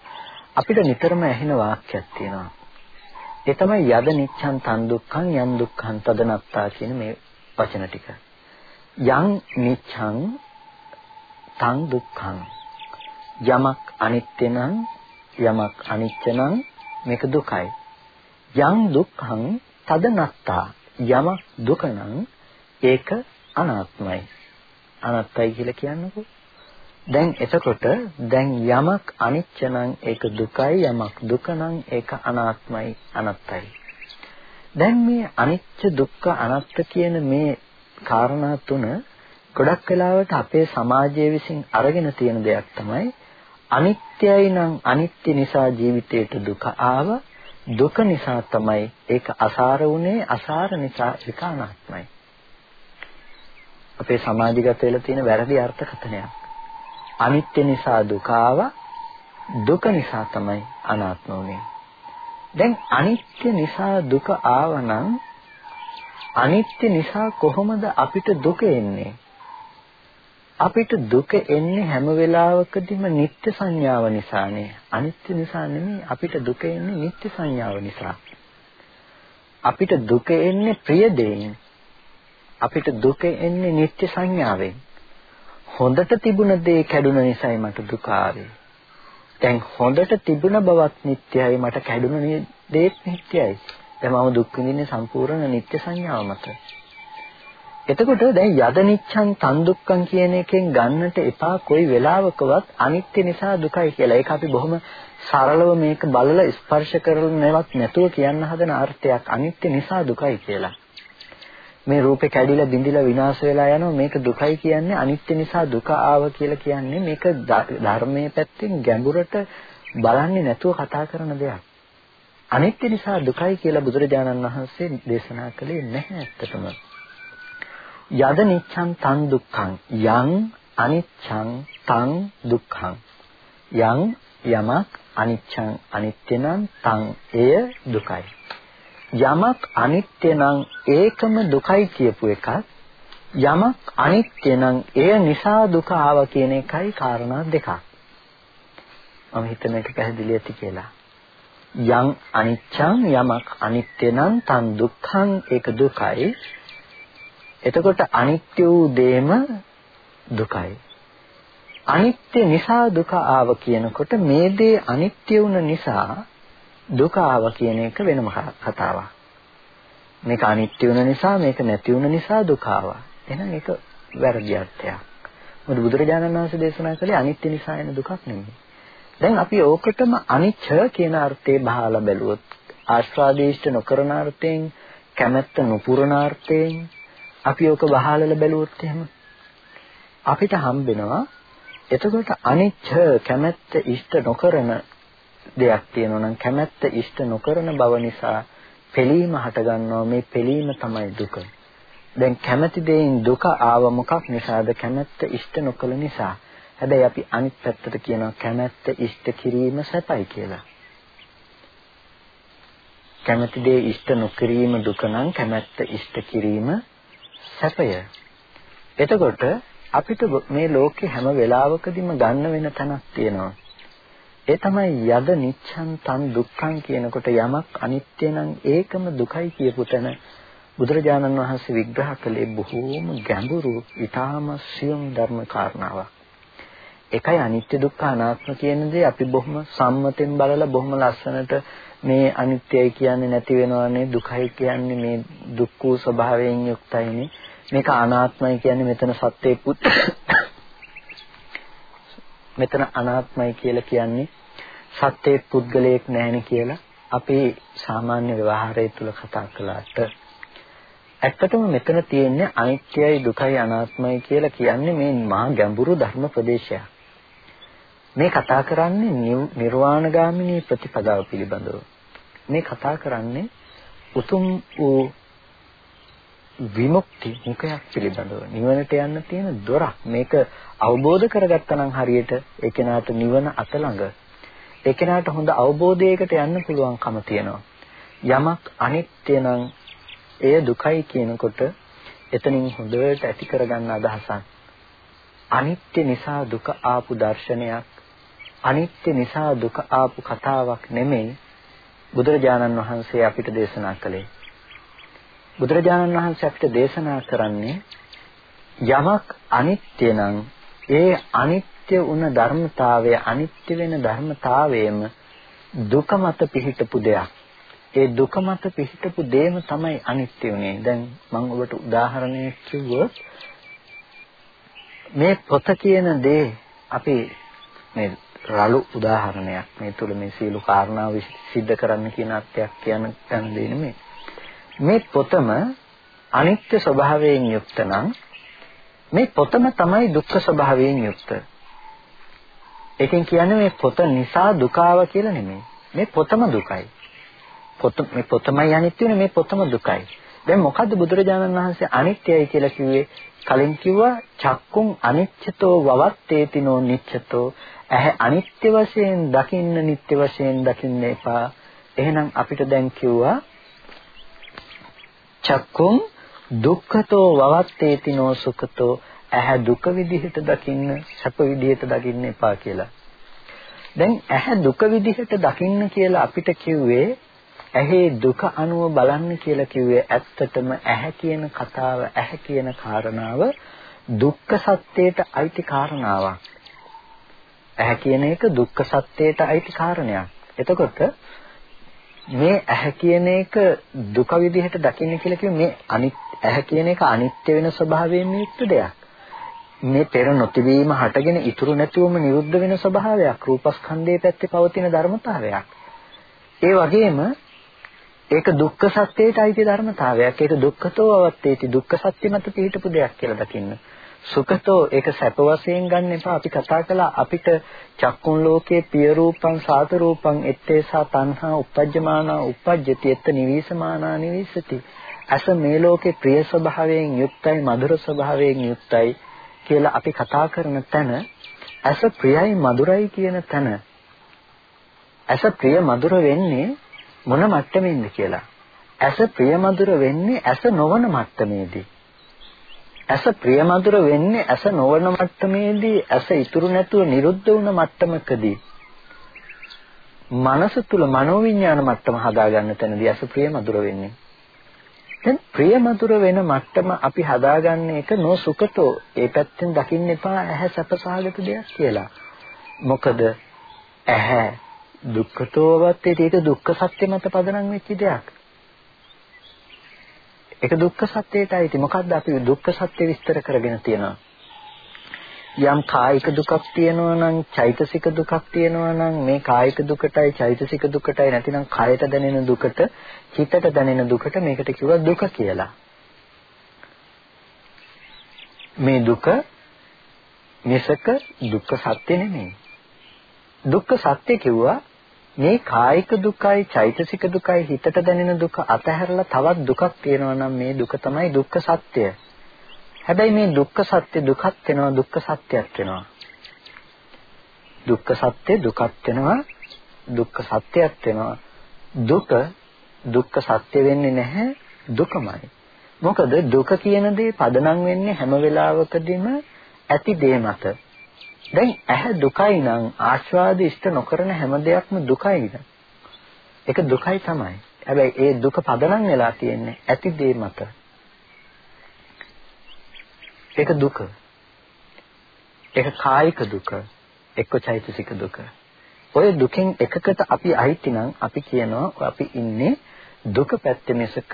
අපිට නිතරම ඇහෙන වාක්‍යයක් තියෙනවා. ඒ තමයි යද නිච්ඡන් තන් දුක්ඛං යම් දුක්ඛං තදනත්තා කියන මේ වචන ටික. යම් නිච්ඡං තන් දුක්ඛං යමක් අනිත්‍ය නම් යමක් අනිත්‍ය නම් මේක දුකයි. යම් දුක්ඛං තදනත්තා යමක් දුක නම් ඒක අනාත්මයි. අනාත්මයි කියලා කියන්නකෝ. දැන් එතකොට දැන් යමක් අනිත්‍ය නම් ඒක දුකයි යමක් දුක නම් ඒක අනාත්මයි අනත්තයි. දැන් මේ අනිත්‍ය දුක්ඛ අනාත්ත කියන මේ කාරණා තුන ගොඩක් වෙලාවට අපේ සමාජයේ විසින් අරගෙන තියෙන දෙයක් තමයි අනිත්‍යයි නම් අනිත්‍ය නිසා ජීවිතයට දුක ආවා දුක නිසා තමයි ඒක අසාර වුනේ අසාර නිසා ඒක අනාත්මයි අපේ සමාජගත වෙලා තියෙන වැරදි අර්ථකථනයක් අනිත්‍ය නිසා දුක ආවා දුක නිසා තමයි අනාත්ම වුනේ දැන් අනිත්‍ය නිසා දුක ආවනම් අනිත්‍ය නිසා කොහොමද අපිට දුක එන්නේ අපිට දුක එන්නේ හැම වෙලාවකදීම නිත්‍ය සංඥාව නිසානේ. අනිත්‍ය නිසා නෙමෙයි අපිට දුක එන්නේ නිත්‍ය සංඥාව නිසා. අපිට දුක එන්නේ ප්‍රිය දෙයින්. අපිට දුක එන්නේ නිත්‍ය සංඥාවෙන්. හොඳට තිබුණ දේ කැඩුන නිසායි මට දුක ආවේ. දැන් හොඳට තිබුණ බවත් නිට්ටයයි මට කැඩුන දේත් නිට්ටයයි. දැන් මම දුක් විඳින්නේ සම්පූර්ණ නිත්‍ය සංඥාව මත. එතකොට දැන් යද නිච්ඡන් තන් දුක්ඛන් කියන එකෙන් ගන්නට එපා කොයි වෙලාවකවත් අනිත්‍ය නිසා දුකයි කියලා. ඒක අපි බොහොම සරලව මේක බලලා ස්පර්ශ කරන්නවත් නැතුව කියන්න හදන අර්ථයක් අනිත්‍ය නිසා දුකයි කියලා. මේ රූපේ කැඩිලා බිඳිලා විනාශ වෙලා යනවා මේක දුකයි කියන්නේ අනිත්‍ය නිසා දුක ආව කියලා කියන්නේ මේක ධර්මයේ පැත්තෙන් ගැඹුරට බලන්නේ නැතුව කතා කරන දෙයක්. අනිත්‍ය නිසා දුකයි කියලා බුදුරජාණන් වහන්සේ දේශනා කළේ නැහැ ඇත්තටම. යද නිච්ඡං තං දුක්ඛං යං අනිච්ඡං තං දුක්ඛං යං යමක් අනිච්ඡං අනිත්‍ය නම් තං එය දුකයි යමක් අනිත්‍ය නම් ඒකම දුකයි කියපු එකත් යමක් අනිත්‍ය නම් එය නිසා දුක ආවා කියන එකයි කාරණා දෙකක්. මම හිතන එක පැහැදිලි ඇති කියලා. යං අනිච්ඡං යමක් අනිත්‍ය නම් තන් දුක්ඛං ඒක දුකයි. එතකොට අනිත්‍ය වූ දේම දුකයි. අනිත්‍ය නිසා දුක ආව කියනකොට මේ දේ අනිත්‍ය වුණ නිසා දුක ආව කියන එක වෙනම කතාවක්. මේක අනිත්‍ය වුණ නිසා මේක නැති වුණ නිසා දුක ආවා. එහෙනම් ඒක වැරදි අර්ථයක්. මොකද බුදුරජාණන් වහන්සේ දේශනා කළේ අනිත්‍ය නිසා එන දුකක් නෙමෙයි. දැන් අපි ඕකටම අනිච්ච කියන අර්ථේ බහලා බැලුවොත් ආස්වාදීෂ්ඨ නොකරන අර්ථයෙන් කැමැත්ත නුපුරන අර්ථයෙන් අපි ඕක වහලල බැලුවොත් එහෙම අපිට හම්බෙනවා එතකොට අනිච්ච කැමැත්ත ඉෂ්ට නොකරන දෙයක් තියෙනවා නම් කැමැත්ත ඉෂ්ට නොකරන බව නිසා පෙලීම හටගන්නවා මේ පෙලීම තමයි දුක. දැන් කැමැති දෙයින් දුක ආව මොකක් නිසාද කැමැත්ත ඉෂ්ට නොකළ නිසා. හැබැයි අපි අනිත් පැත්තට කියනවා කැමැත්ත ඉෂ්ට කිරීම සැපයි කියලා. කැමැති දේ ඉෂ්ට නොකිරීම දුක නම් කැමැත්ත ඉෂ්ට කිරීම සැපය. එතකොට අපිට මේ ලෝකේ හැම වෙලාවකදීම ගන්න වෙන තැනක් තියෙනවා. ඒ තමයි යද නිච්ඡන් තන් දුක්ඛං කියනකොට යමක් අනිත්‍ය නම් ඒකම දුකයි කියපු තැන බුදුරජාණන් වහන්සේ විග්‍රහ කළේ බොහෝම ගැඹුරු ඊටාම සියුම් ධර්ම කාරණාවක්. එකයි අනිත්‍ය දුක්ඛ අනාත්ම කියන දේ අපි බොහොම සම්මතෙන් බලලා බොහොම ලස්සනට මේ අනිත්‍යයි කියන්නේ නැති වෙනවනේ දුකයි කියන්නේ මේ දුක් වූ ස්වභාවයෙන් යුක්තයිනේ මේක අනාත්මයි කියන්නේ මෙතන සත්‍යයේ පුත් *coughs* මෙතන අනාත්මයි කියලා කියන්නේ සත්‍යයේ පුද්ගලයෙක් නැහෙනේ කියලා අපි සාමාන්‍ය ව්‍යවහාරය තුල කතා කළාට ඇත්තටම මෙතන තියෙන්නේ අනිත්‍යයි දුකයි අනාත්මයි කියලා කියන්නේ මේ මහා ගැඹුරු ධර්ම ප්‍රදේශයක්. මේ කතා කරන්නේ නිර්වාණගාමිනී ප්‍රතිපදාව පිළිබඳව. මේ කතා කරන්නේ උතුම් වූ විමුක්ති මුඛයක් පිළිබඳව නිවනට යන්න තියෙන දොරක් මේක අවබෝධ කරගත්තා නම් හරියට ඒ කෙනාට නිවන අත ළඟ ඒ කෙනාට හොඳ අවබෝධයකට යන්න පුළුවන්කම තියෙනවා. යමක් අනිත්‍ය නම් එය දුකයි කියනකොට එතනින් හොඳට ඇති කරගන්න අදහසක්. අනිත්‍ය නිසා දුක ආපු දර්ශනයක් අනිත්‍ය නිසා දුක ආපු කතාවක් නෙමෙයි බුදුරජාණන් වහන්සේ අපිට දේශනා කළේ. බුදුරජාණන් වහන්සේ අපිට දේශනා කරන්නේ යමක් අනිත්‍ය නම් ඒ අනිත්‍ය වුණ ධර්මතාවය අනිත්‍ය වෙන ධර්මතාවයම දුක මත පිහිටපු දෙයක්. ඒ දුක මත පිහිටපු දේම තමයි අනිත්‍ය උනේ. දැන් මම ඔබට උදාහරණයක් කිව්වොත් මේ පොත කියන දේ අපි මේ රළු උදාහරණයක් මේ තුල මේ සියලු කාරණා සිද්ධ කරන්න කියන අත්‍යක් කියන තැන දෙන්නේ නෙමෙයි. මේ පොතම අනිත්‍ය ස්වභාවයෙන් යුක්ත නම් මේ පොතම තමයි දුක්ඛ ස්වභාවයෙන් යුක්ත. ඒකෙන් කියන්නේ මේ පොත නිසා දුකාව කියලා නෙමෙයි. මේ පොතම දුකයි. පොත මේ පොතමයි අනිත්‍ය වෙන මේ පොතම දුකයි. දැන් මොකද්ද බුදුරජාණන් වහන්සේ අනිත්‍යයි කියලා කිව්වේ? කලින් කිව්වා චක්කුම් අනිච්චතෝ වවත්තේතිනෝ නිච්චතෝ ඇහැ අනිත්‍ය වශයෙන් දකින්න නිට්ටය වශයෙන් දකින්න එපා. එහෙනම් අපිට දැන් කිව්වා චක්කුම් දුක්ඛතෝ වවත්තේතිනෝ සුඛතෝ ඇහැ දුක විදිහට දකින්න සැප විදිහට දකින්න එපා කියලා. දැන් ඇහැ දුක විදිහට දකින්න කියලා අපිට කිව්වේ ඇහි දුක අනුව බලන්න කියලා කිව්වේ ඇත්තටම ඇහැ කියන කතාව ඇහැ කියන කාරණාව දුක්ඛ සත්‍යයට අයිති කාරණාවක්. ඇහැ කියන එක දුක්ඛ සත්‍යයට අයිති කාරණයක්. එතකොට මේ ඇහැ කියන එක දුක විදිහට දකින්න කියලා කිව්වේ මේ අනිත් ඇහැ කියන එක අනිත්‍ය වෙන ස්වභාවයෙන් යුක්ත දෙයක්. මේ පෙර නොතිබීම හටගෙන ඉතුරු නැතුවම නිරුද්ධ වෙන ස්වභාවයක් රූපස්කන්ධයේ පැත්තේ පවතින ධර්මතාවයක්. ඒ වගේම ඒක දුක්ඛ සත්‍යයට අයිති ධර්මතාවයක්. ඒක දුක්ඛතෝ අවත්තේති දුක්ඛ සත්‍ය මත පිහිටපු දෙයක් කියලා දකින්න. සුඛතෝ ඒක සැප වශයෙන් ගන්න එපා අපි කතා කළා අපිට චක්කුන් ලෝකයේ පිය රූපං සාත රූපං ettesa තණ්හා uppajjamana uppajjati etta nivisamana nivisati අස මේ ලෝකේ ප්‍රිය ස්වභාවයෙන් යුක්තයි මధుර ස්වභාවයෙන් යුක්තයි කියලා අපි කතා කරන තැන ඇස ප්‍රියයි මధుරයි කියන තැන ඇස ප්‍රිය මధుර වෙන්නේ මොන මට්ටමින්ද කියලා. ඇස ප්‍රිය මధుර වෙන්නේ ඇස නොවන මට්ටමේදී. ඇස ප්‍රිය මధుර වෙන්නේ ඇස නොවන මට්ටමේදී ඇස ඉතුරු නැතුව නිරුද්ධ වුණ මට්ටමකදී. මනස තුල මනෝවිඤ්ඤාණ මට්ටම හදාගන්න තැනදී ඇස ප්‍රිය මధుර වෙන්නේ. දැන් ප්‍රියමధుර වෙන මට්ටම අපි හදාගන්න එක නොසුකතෝ. ඒ පැත්තෙන් දකින්න එපා ඇහැ සැපසහගත දෙයක් කියලා. මොකද ඇහැ දුක්ඛතෝවත් ඒක දුක්ඛ සත්‍ය මත පදනම් වෙච්ච දෙයක්. ඒක දුක්ඛ සත්‍යයටයි. ඉතින් මොකද්ද අපි දුක්ඛ සත්‍ය විස්තර කරගෙන තියෙනවා. යම් කායික දුකක් තියෙනවා නම් චෛතසික දුකක් තියෙනවා නම් මේ කායික දුකටයි චෛතසික දුකටයි නැතිනම් කායට දැනෙන දුකට හිතට දැනෙන දුකට මේකට කිව්වා දුක කියලා. මේ දුක මිසක දුක්ඛ සත්‍ය නෙමෙයි. දුක්ඛ සත්‍ය කිව්වා මේ කායික දුකයි චෛතසික දුකයි හිතට දැනෙන දුක අතහැරලා තවත් දුකක් තියෙනවා නම් මේ දුක තමයි දුක්ඛ සත්‍ය. හැබැයි මේ දුක්ඛ සත්‍ය දුකක් වෙනවා දුක්ඛ සත්‍යයක් වෙනවා. දුක්ඛ සත්‍ය දුකක් වෙනවා දුක්ඛ සත්‍යයක් වෙනවා. දුක දුක්ඛ සත්‍ය වෙන්නේ නැහැ දුකමයි. මොකද දුක කියන දේ පදනම් වෙන්නේ හැම වෙලාවකදීම ඇති දේ මත. දැන් ඇහැ දුකයි නම් ආස්වාද ඉෂ්ට නොකරන හැම දෙයක්ම දුකයිද? ඒක දුකයි තමයි. හැබැයි ඒ දුක පදනම් වෙලා තියෙන්නේ ඇති දේ මත. ඒක දුක. ඒක කායික දුක. එක්ක චෛතසික දුක. ඔය දුකෙන් එකකට අපි අයිති නම් අපි කියනවා අපි ඉන්නේ දුක පැත්තේ මිසක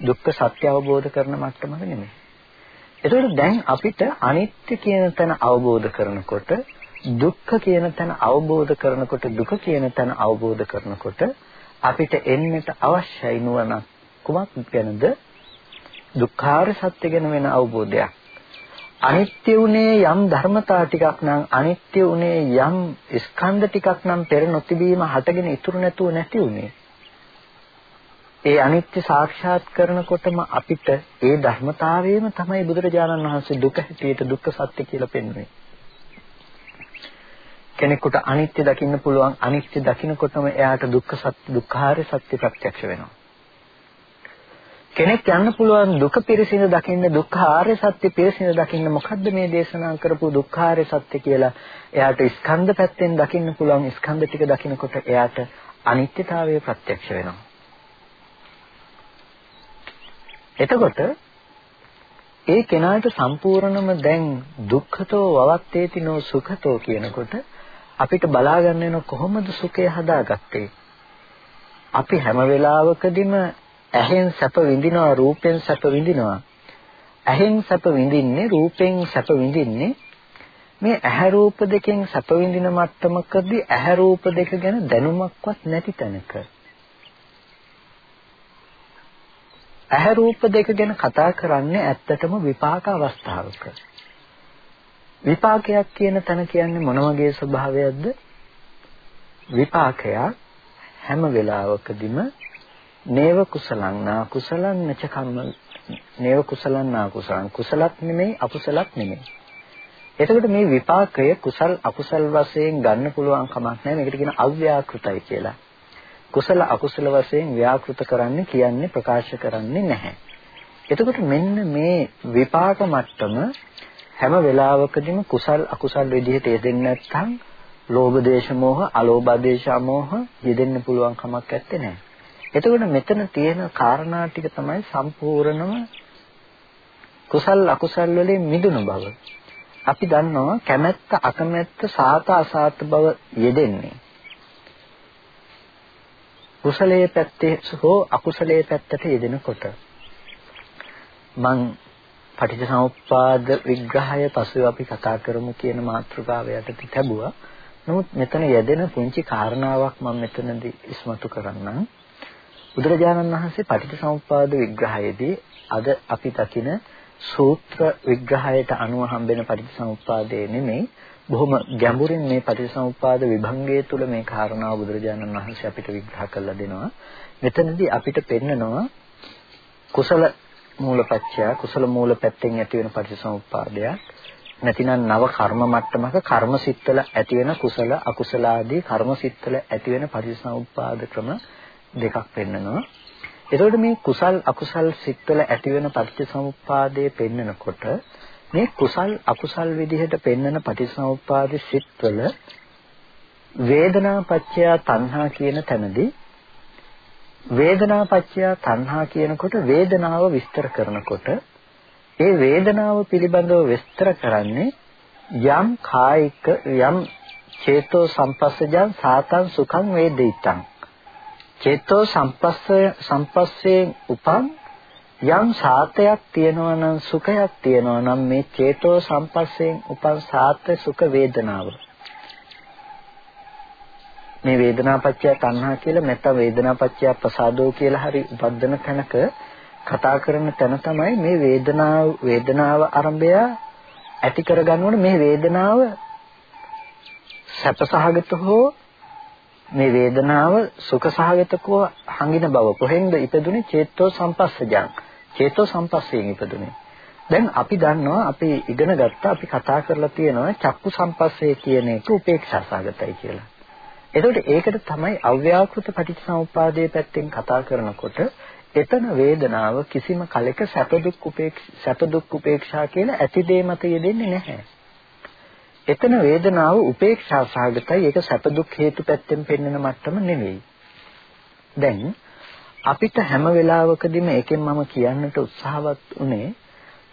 දුක්ඛ සත්‍ය අවබෝධ කරන මට්ටමක නෙමෙයි. ඒතකොට දැන් අපිට අනිත්‍ය කියන තැන අවබෝධ කරනකොට දුක්ඛ කියන තැන අවබෝධ කරනකොට දුක කියන තැන අවබෝධ කරනකොට අපිට එන්නට අවශ්‍යයි නුවණ කුමක් ගැනද දුක්ඛාර සත්‍ය ගැන වෙන අවබෝධයක් අනිත්‍ය උනේ යම් ධර්මතා ටිකක් නම් අනිත්‍ය උනේ යම් ස්කන්ධ ටිකක් නම් පෙර නොතිබීම හටගෙන ඉතුරු නැතුව නැති උනේ ඒ අනිත්‍ය සාක්ෂාත් කරනකොටම අපිට ඒ ධර්මතාවයම තමයි බුදුරජාණන් වහන්සේ දුක හැටියට දුක්ඛ සත්‍ය කියලා පෙන්වන්නේ. කෙනෙකුට අනිත්‍ය දකින්න පුළුවන් අනිත්‍ය දකින්නකොටම එයාට දුක්ඛ සත්‍ය දුක්ඛාරය සත්‍ය ප්‍රත්‍යක්ෂ වෙනවා. කෙනෙක් යන්න පුළුවන් දුක පිරසින දකින්න දුක්ඛාරය සත්‍ය පිරසින දකින්න මොකද්ද මේ දේශනා කරපු දුක්ඛාරය සත්‍ය කියලා එයාට ස්කන්ධ පැත්තෙන් දකින්න පුළුවන් ස්කන්ධ ටික දකින්නකොට එයාට අනිත්‍යතාවය ප්‍රත්‍යක්ෂ වෙනවා. එතකොට ඒ කෙනාට සම්පූර්ණම දැන් දුක්ඛතෝ වවත්තේති නෝ සුඛතෝ කියනකොට අපිට බලා ගන්න වෙන කොහොමද සුඛය හදාගත්තේ අපි හැම වෙලාවකදීම ඇහෙන් සැප විඳිනවා රූපෙන් සැප විඳිනවා ඇහෙන් සැප විඳින්නේ රූපෙන් සැප විඳින්නේ මේ ඇහැ රූප දෙකෙන් සැප විඳින මට්ටමකදී ඇහැ රූප දෙක ගැන දැනුමක්වත් නැති තැනක ඇහැ රූප දෙක ගැන කතා කරන්නේ ඇත්තටම විපාක අවස්ථාවක. විපාකයක් කියන තැන කියන්නේ මොන වගේ ස්වභාවයක්ද? විපාකයක් හැම වෙලාවකදීම නේව කුසලං නා කුසලං නච කම්ම නේව කුසලං නා කුසලං කුසලත් නෙමෙයි අකුසලත් නෙමෙයි. එතකොට මේ විපාකය කුසල් අකුසල් වශයෙන් ගන්න පුළුවන් කමක් නැහැ. මේකට කියන අව්‍යාකෘතයි කියලා. කුසල අකුසල වශයෙන් ව්‍යාකෘත කරන්නේ කියන්නේ ප්‍රකාශ කරන්නේ නැහැ. එතකොට මෙන්න මේ විපාක මට්ටම හැම වෙලාවකදීම කුසල් අකුසල් විදිහට යෙදෙන්නේ නැත්නම් ලෝභ දේශ මොහ අලෝභ දේශ මොහ යෙදෙන්න පුළුවන් කමක් නැත්තේ නෑ. එතකොට මෙතන තියෙන කාරණා ටික තමයි සම්පූර්ණම කුසල් අකුසල් වලින් මිදුණු බව. අපි දන්නවා කැමැත්ත අකමැත්ත සාත අසාත බව යෙදෙන්නේ. කුසලයේ පැත්තේ හෝ අකුසලයේ පැත්තට යෙදෙනකොට මං පටිච්චසමුප්පාද විග්‍රහය පසුව අපි කතා කරමු කියන මාතෘකාව යටතේ තිබුවා. නමුත් මෙතන යෙදෙන පුංචි කාරණාවක් මම මෙතනදී ඉස්මතු කරන්නම්. බුදුරජාණන් වහන්සේ පටිච්චසමුප්පාද විග්‍රහයේදී අද අපි දකින සූත්‍ර විග්‍රහයට අනුව හම්බෙන පටිච්චසමුප්පාදේ නෙමෙයි බොහොම ගැඹුරින් මේ පටිච්චසමුප්පාද විභංගය තුළ මේ කාරණාව බුදුරජාණන් වහන්සේ අපිට විග්‍රහ කරලා දෙනවා. මෙතනදී අපිට පෙන්නනවා කුසල මූලපත්‍ය කුසල මූල පැත්තෙන් ඇති වෙන පටිච්චසමුප්පාදයක් නැතිනම් නව කර්ම මට්ටමක කර්ම සිත්වල ඇති වෙන කුසල අකුසල ආදී කර්ම සිත්වල ඇති වෙන පටිච්චසමුප්පාද ක්‍රම දෙකක් පෙන්නනවා. එතකොට මේ කුසල් අකුසල් සිත්වල ඇති වෙන පටිච්චසමුප්පාදයේ පෙන්නකොට මේ කුසල් අකුසල් විදිහට පෙන්වන පටිසමුප්පාද සිත්වල වේදනාපච්චය තණ්හා කියන තැනදී වේදනාපච්චය තණ්හා කියනකොට වේදනාව විස්තර කරනකොට ඒ වේදනාව පිළිබඳව විස්තර කරන්නේ යම් කායික යම් චේතෝ සම්පස්සජං සාතං සුඛං වේදිතං චේතෝ සම්පස්ස සම්පස්සේ උපන්. යම් සාතයක් තියෙනවා නම් සුඛයක් තියෙනවා නම් මේ චේතෝ සම්පස්යෙන් උපන් සාත සුඛ වේදනාව. මේ වේදනාපච්චය තණ්හා කියලා නැත්නම් වේදනාපච්චය ප්‍රසාදෝ කියලා හරි උපද්දන තැනක කතා කරන තැන තමයි මේ වේදනාව වේදනාව ආරම්භය ඇති කරගන්නකොට මේ වේදනාව සැපසහගත හෝ මේ වේදනාව සුඛ සහගතකව හංගින බව කොහෙන්ද ඉපදුනේ චේතෝ සම්පස්සජං චේතෝ සම්පස්සයෙන් ඉපදුනේ. දැන් අපි දන්නවා අපි ඉගෙන ගත්තා අපි කතා කරලා තියෙනවා චක්කු සම්පස්සේ කියන එක උපේක්ෂා සාගතයි කියලා. එතකොට ඒකට තමයි අව්‍යාකෘත පටිච්චසමුප්පාදයේ පැත්තෙන් කතා කරනකොට එතන වේදනාව කිසිම කලෙක සැප දුක් උපේක්ෂ සැප දුක් උපේක්ෂා කියලා ඇති දේ මත යෙදෙන්නේ නැහැ. එතන වේදනාව උපේක්ෂා සහගතයි ඒක සැප දුක් හේතු පැත්තෙන් පෙන්වන මට්ටම නෙවෙයි. දැන් අපිට හැම වෙලාවකදීම එකෙන් මම කියන්නට උත්සාහවත් උනේ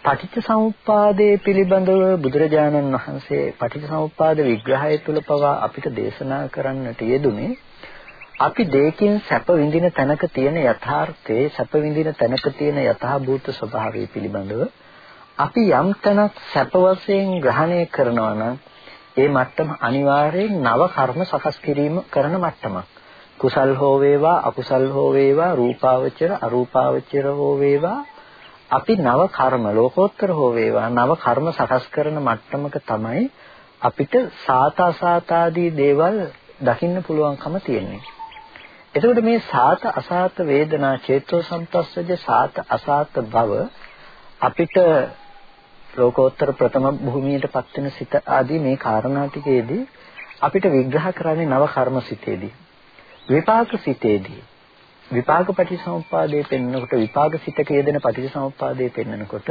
පටිච්චසමුප්පාදයේ පිළිබඳව බුදුරජාණන් වහන්සේ පටිච්චසමුප්පාද විග්‍රහය තුළ පවා අපිට දේශනා කරන්නට යෙදුනේ අපි දෙයකින් සැප විඳින තැනක තියෙන යථාර්ථයේ සැප විඳින තැනක තියෙන යථාභූත ස්වභාවය පිළිබඳව අපි යම් තැනක් සැප වශයෙන් ග්‍රහණය කරනවා නම් ඒ මට්ටම අනිවාර්යෙන් නව කර්ම සකස් කිරීම කරන මට්ටමක්. කුසල් හෝ වේවා අකුසල් හෝ වේවා රූපාවචර අරූපාවචර හෝ වේවා අපි නව කර්ම ලෝකෝත්තර හෝ වේවා නව කර්ම සකස් කරන මට්ටමක තමයි අපිට සාත අසාතාදී දේවල් දකින්න පුළුවන්කම තියෙන්නේ. එතකොට මේ සාත අසාත වේදනා චේතෝ සම්පස්සජ සාත අසාත බව අපිට ලෝකෝත්තර ප්‍රථම භූමියට පත් වෙන සිත ආදී මේ කාරණා ටිකේදී අපිට විග්‍රහ කරන්නේ නව කර්ම සිතේදී විපාක සිතේදී විපාක පටිසමුප්පාදයේ පෙන්වනකොට විපාක සිතක යෙදෙන පටිසමුප්පාදයේ පෙන්වනකොට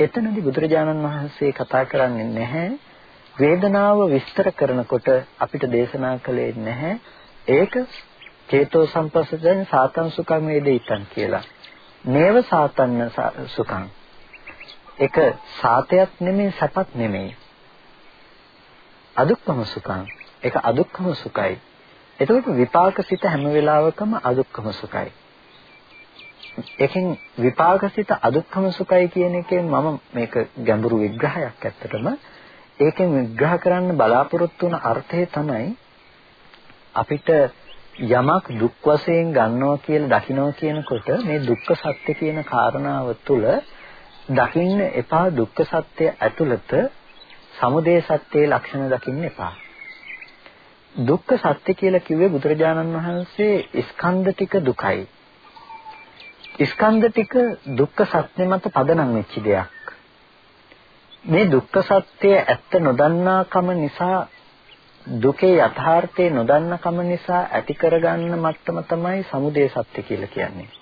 එතනදී බුදුරජාණන් වහන්සේ කතා කරන්නේ නැහැ වේදනාව විස්තර කරනකොට අපිට දේශනා කළේ නැහැ ඒක චේතෝ සම්පස්සයෙන් සාතං සුඛං වේදිතං කියලා. නේව සාතන්න සුඛං. ඒක සාතයක් නෙමෙයි සැපත් නෙමෙයි. අදුක්කම සුඛං. ඒක අදුක්කම සුඛයි. එතකොට විපාකසිත හැම වෙලාවකම අදුක්කම සුඛයි. එකෙන් විපාකසිත අදුක්කම සුඛයි කියන එකෙන් මම මේක ගැඹුරු විග්‍රහයක් ඇත්තටම ඒකෙන් විග්‍රහ කරන්න බලාපොරොත්තු වන අර්ථය තමයි අපිට යමක් දුක් වශයෙන් ගන්නවා කියලා දකිනවා කියනකොට මේ දුක්ඛ සත්‍ය කියන කාරණාව තුළ දකින්න එපා දුක්ඛ සත්‍ය ඇතුළත සමුදය සත්‍යයේ ලක්ෂණ දකින්න එපා. දුක්ඛ සත්‍ය කියලා කිව්වේ බුදුරජාණන් වහන්සේ ස්කන්ධ ටික දුකයි. ස්කන්ධ ටික දුක්ඛ සත්‍ය මත පදනම් වෙච්ච දෙයක්. මේ දුක්ඛ සත්‍ය ඇත්ත නොදන්නාකම නිසා දුකේ යථාර්ථය නොදන්නකම නිසා ඇති කරගන්න මට්ටම තමයි සමුදය සත්‍ය කියලා කියන්නේ.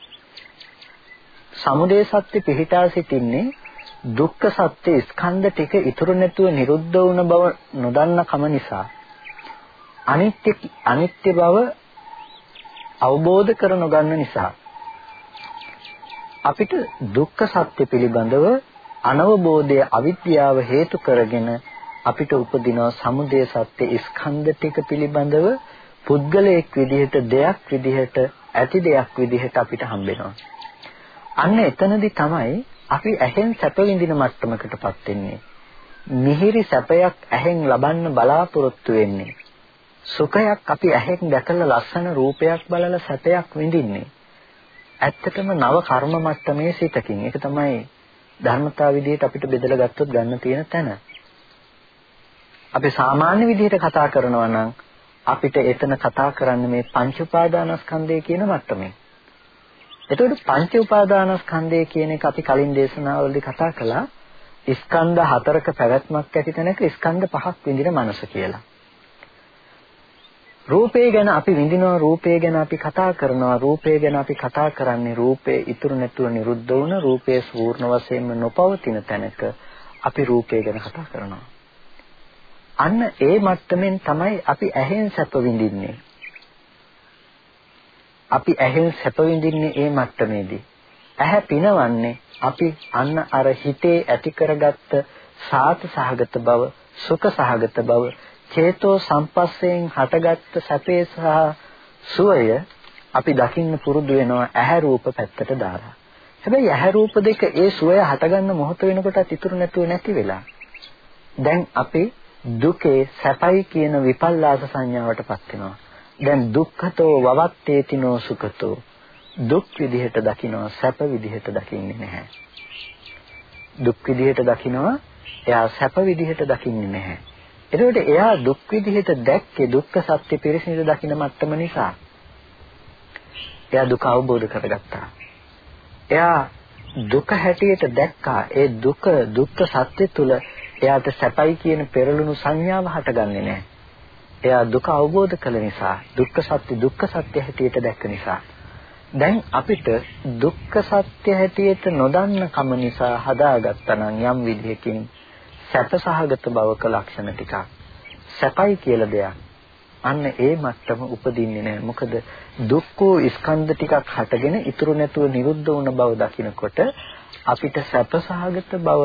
සමුදය සත්‍ය පිහිටා සිටින්නේ දුක්ඛ සත්‍ය ස්කන්ධ ටික ඉතුරු නැතුව නිරුද්ධ වුණ බව නොදන්නකම නිසා අනිත්‍ය අනිත්‍ය බව අවබෝධ කර නොගන්න නිසා අපිට දුක්ඛ සත්‍ය පිළිබඳව අනවබෝධය අවිද්‍යාව හේතු කරගෙන අපිට උපදිනවා සමුදය සත්‍ය ස්කන්ධ ටික පිළිබඳව පුද්ගලයෙක් විදිහට දෙයක් විදිහට ඇති දෙයක් විදිහට අපිට හම්බෙනවා. අන්න එතනදි තමයි අපි ඇහෙන් සැප විඳින මට්ටමකටපත් වෙන්නේ. මිහිරි සැපයක් ඇහෙන් ලබන්න බලාපොරොත්තු වෙන්නේ. සුඛයක් අපි ඇහෙන් දැකලා ලස්සන රූපයක් බලලා සැපයක් විඳින්නේ. ඇත්තටම නව කර්ම මට්ටමේ සිතකින්. ඒක තමයි ධර්මතාව විදිහට අපිට බෙදලා ගත්තොත් ගන්න තියෙන තැන. අපි සාමාන්‍ය විදිහට කතා කරනවා නම් අපිට එතන කතා කරන්නේ මේ පංච උපාදානස්කන්ධය කියන මට්ටමේ. එතකොට පංච උපාදානස්කන්ධය කියන එක අපි කලින් දේශනාවලදී කතා කළා ස්කන්ධ හතරක පැවැත්මක් ඇති තැනක ස්කන්ධ පහක් විඳින මනස කියලා. රූපය ගැන අපි විඳිනවා රූපය ගැන අපි කතා කරනවා රූපය ගැන අපි කතා කරන්නේ රූපේ ඉතුරු නැතුව නිරුද්ධ වුණ රූපයේ සූර්ණ වශයෙන්ම නොපවතින තැනක අපි රූපය ගැන කතා කරනවා. අන්න ඒ මට්ටමින් තමයි අපි ඇහෙන් සැප විඳින්නේ. අපි ඇහෙන් සැප විඳින්නේ ඒ මට්ටමේදී. ඇහැ පිනවන්නේ අපි අන්න අර හිතේ ඇති කරගත්ත සාත සහගත බව, සුඛ සහගත බව, චේතෝ සම්පස්සයෙන් හටගත්ත සැපේ සහ සුවය අපි දකින්න පුරුදු වෙනවා ඇහැ රූප පැත්තට දාලා. හැබැයි ඇහැ රූප දෙක ඒ සුවය හටගන්න මොහොත වෙනකොටත් ඉතුරු නැතුව නැති වෙලා. දැන් අපි දුකේ සැපයි කියන විපල්ලාස සංඥාවටපත් වෙනවා. දැන් දුක්ඛතෝ වවත්තේතිනෝ සුඛතෝ දුක් විදිහට දකිනවා සැප විදිහට දකින්නේ නැහැ. දුක් විදිහට දකිනවා එයා සැප විදිහට දකින්නේ නැහැ. එතකොට එයා දුක් විදිහට දැක්කේ දුක්ඛ සත්‍ය පිරිසිදු දකින මට්ටම නිසා. එයා දුක අවබෝධ කරගත්තා. එයා දුක හැටියට දැක්කා. ඒ දුක දුක්ඛ සත්‍ය තුල එයාට සැපයි කියන පෙරළුණු සංඥාව හටගන්නේ නැහැ. එයා දුක අවබෝධ කළ නිසා, දුක්ඛ සත්‍ය දුක්ඛ සත්‍ය හැටියට දැක්ක නිසා. දැන් අපිට දුක්ඛ සත්‍ය හැටියට නොදන්න කම නිසා හදාගත්තා නම් යම් විදිහකින් සැපසහගත බවක ලක්ෂණ ටිකක්. සැපයි කියලා දෙයක්. අන්න ඒ මට්ටම උපදින්නේ නැහැ මොකද දුක්ඛෝ ස්කන්ධ ටිකක් හටගෙන ඉතුරු නැතුව නිරුද්ධ වුණ බව දකිනකොට අපිට සැපසහගත බව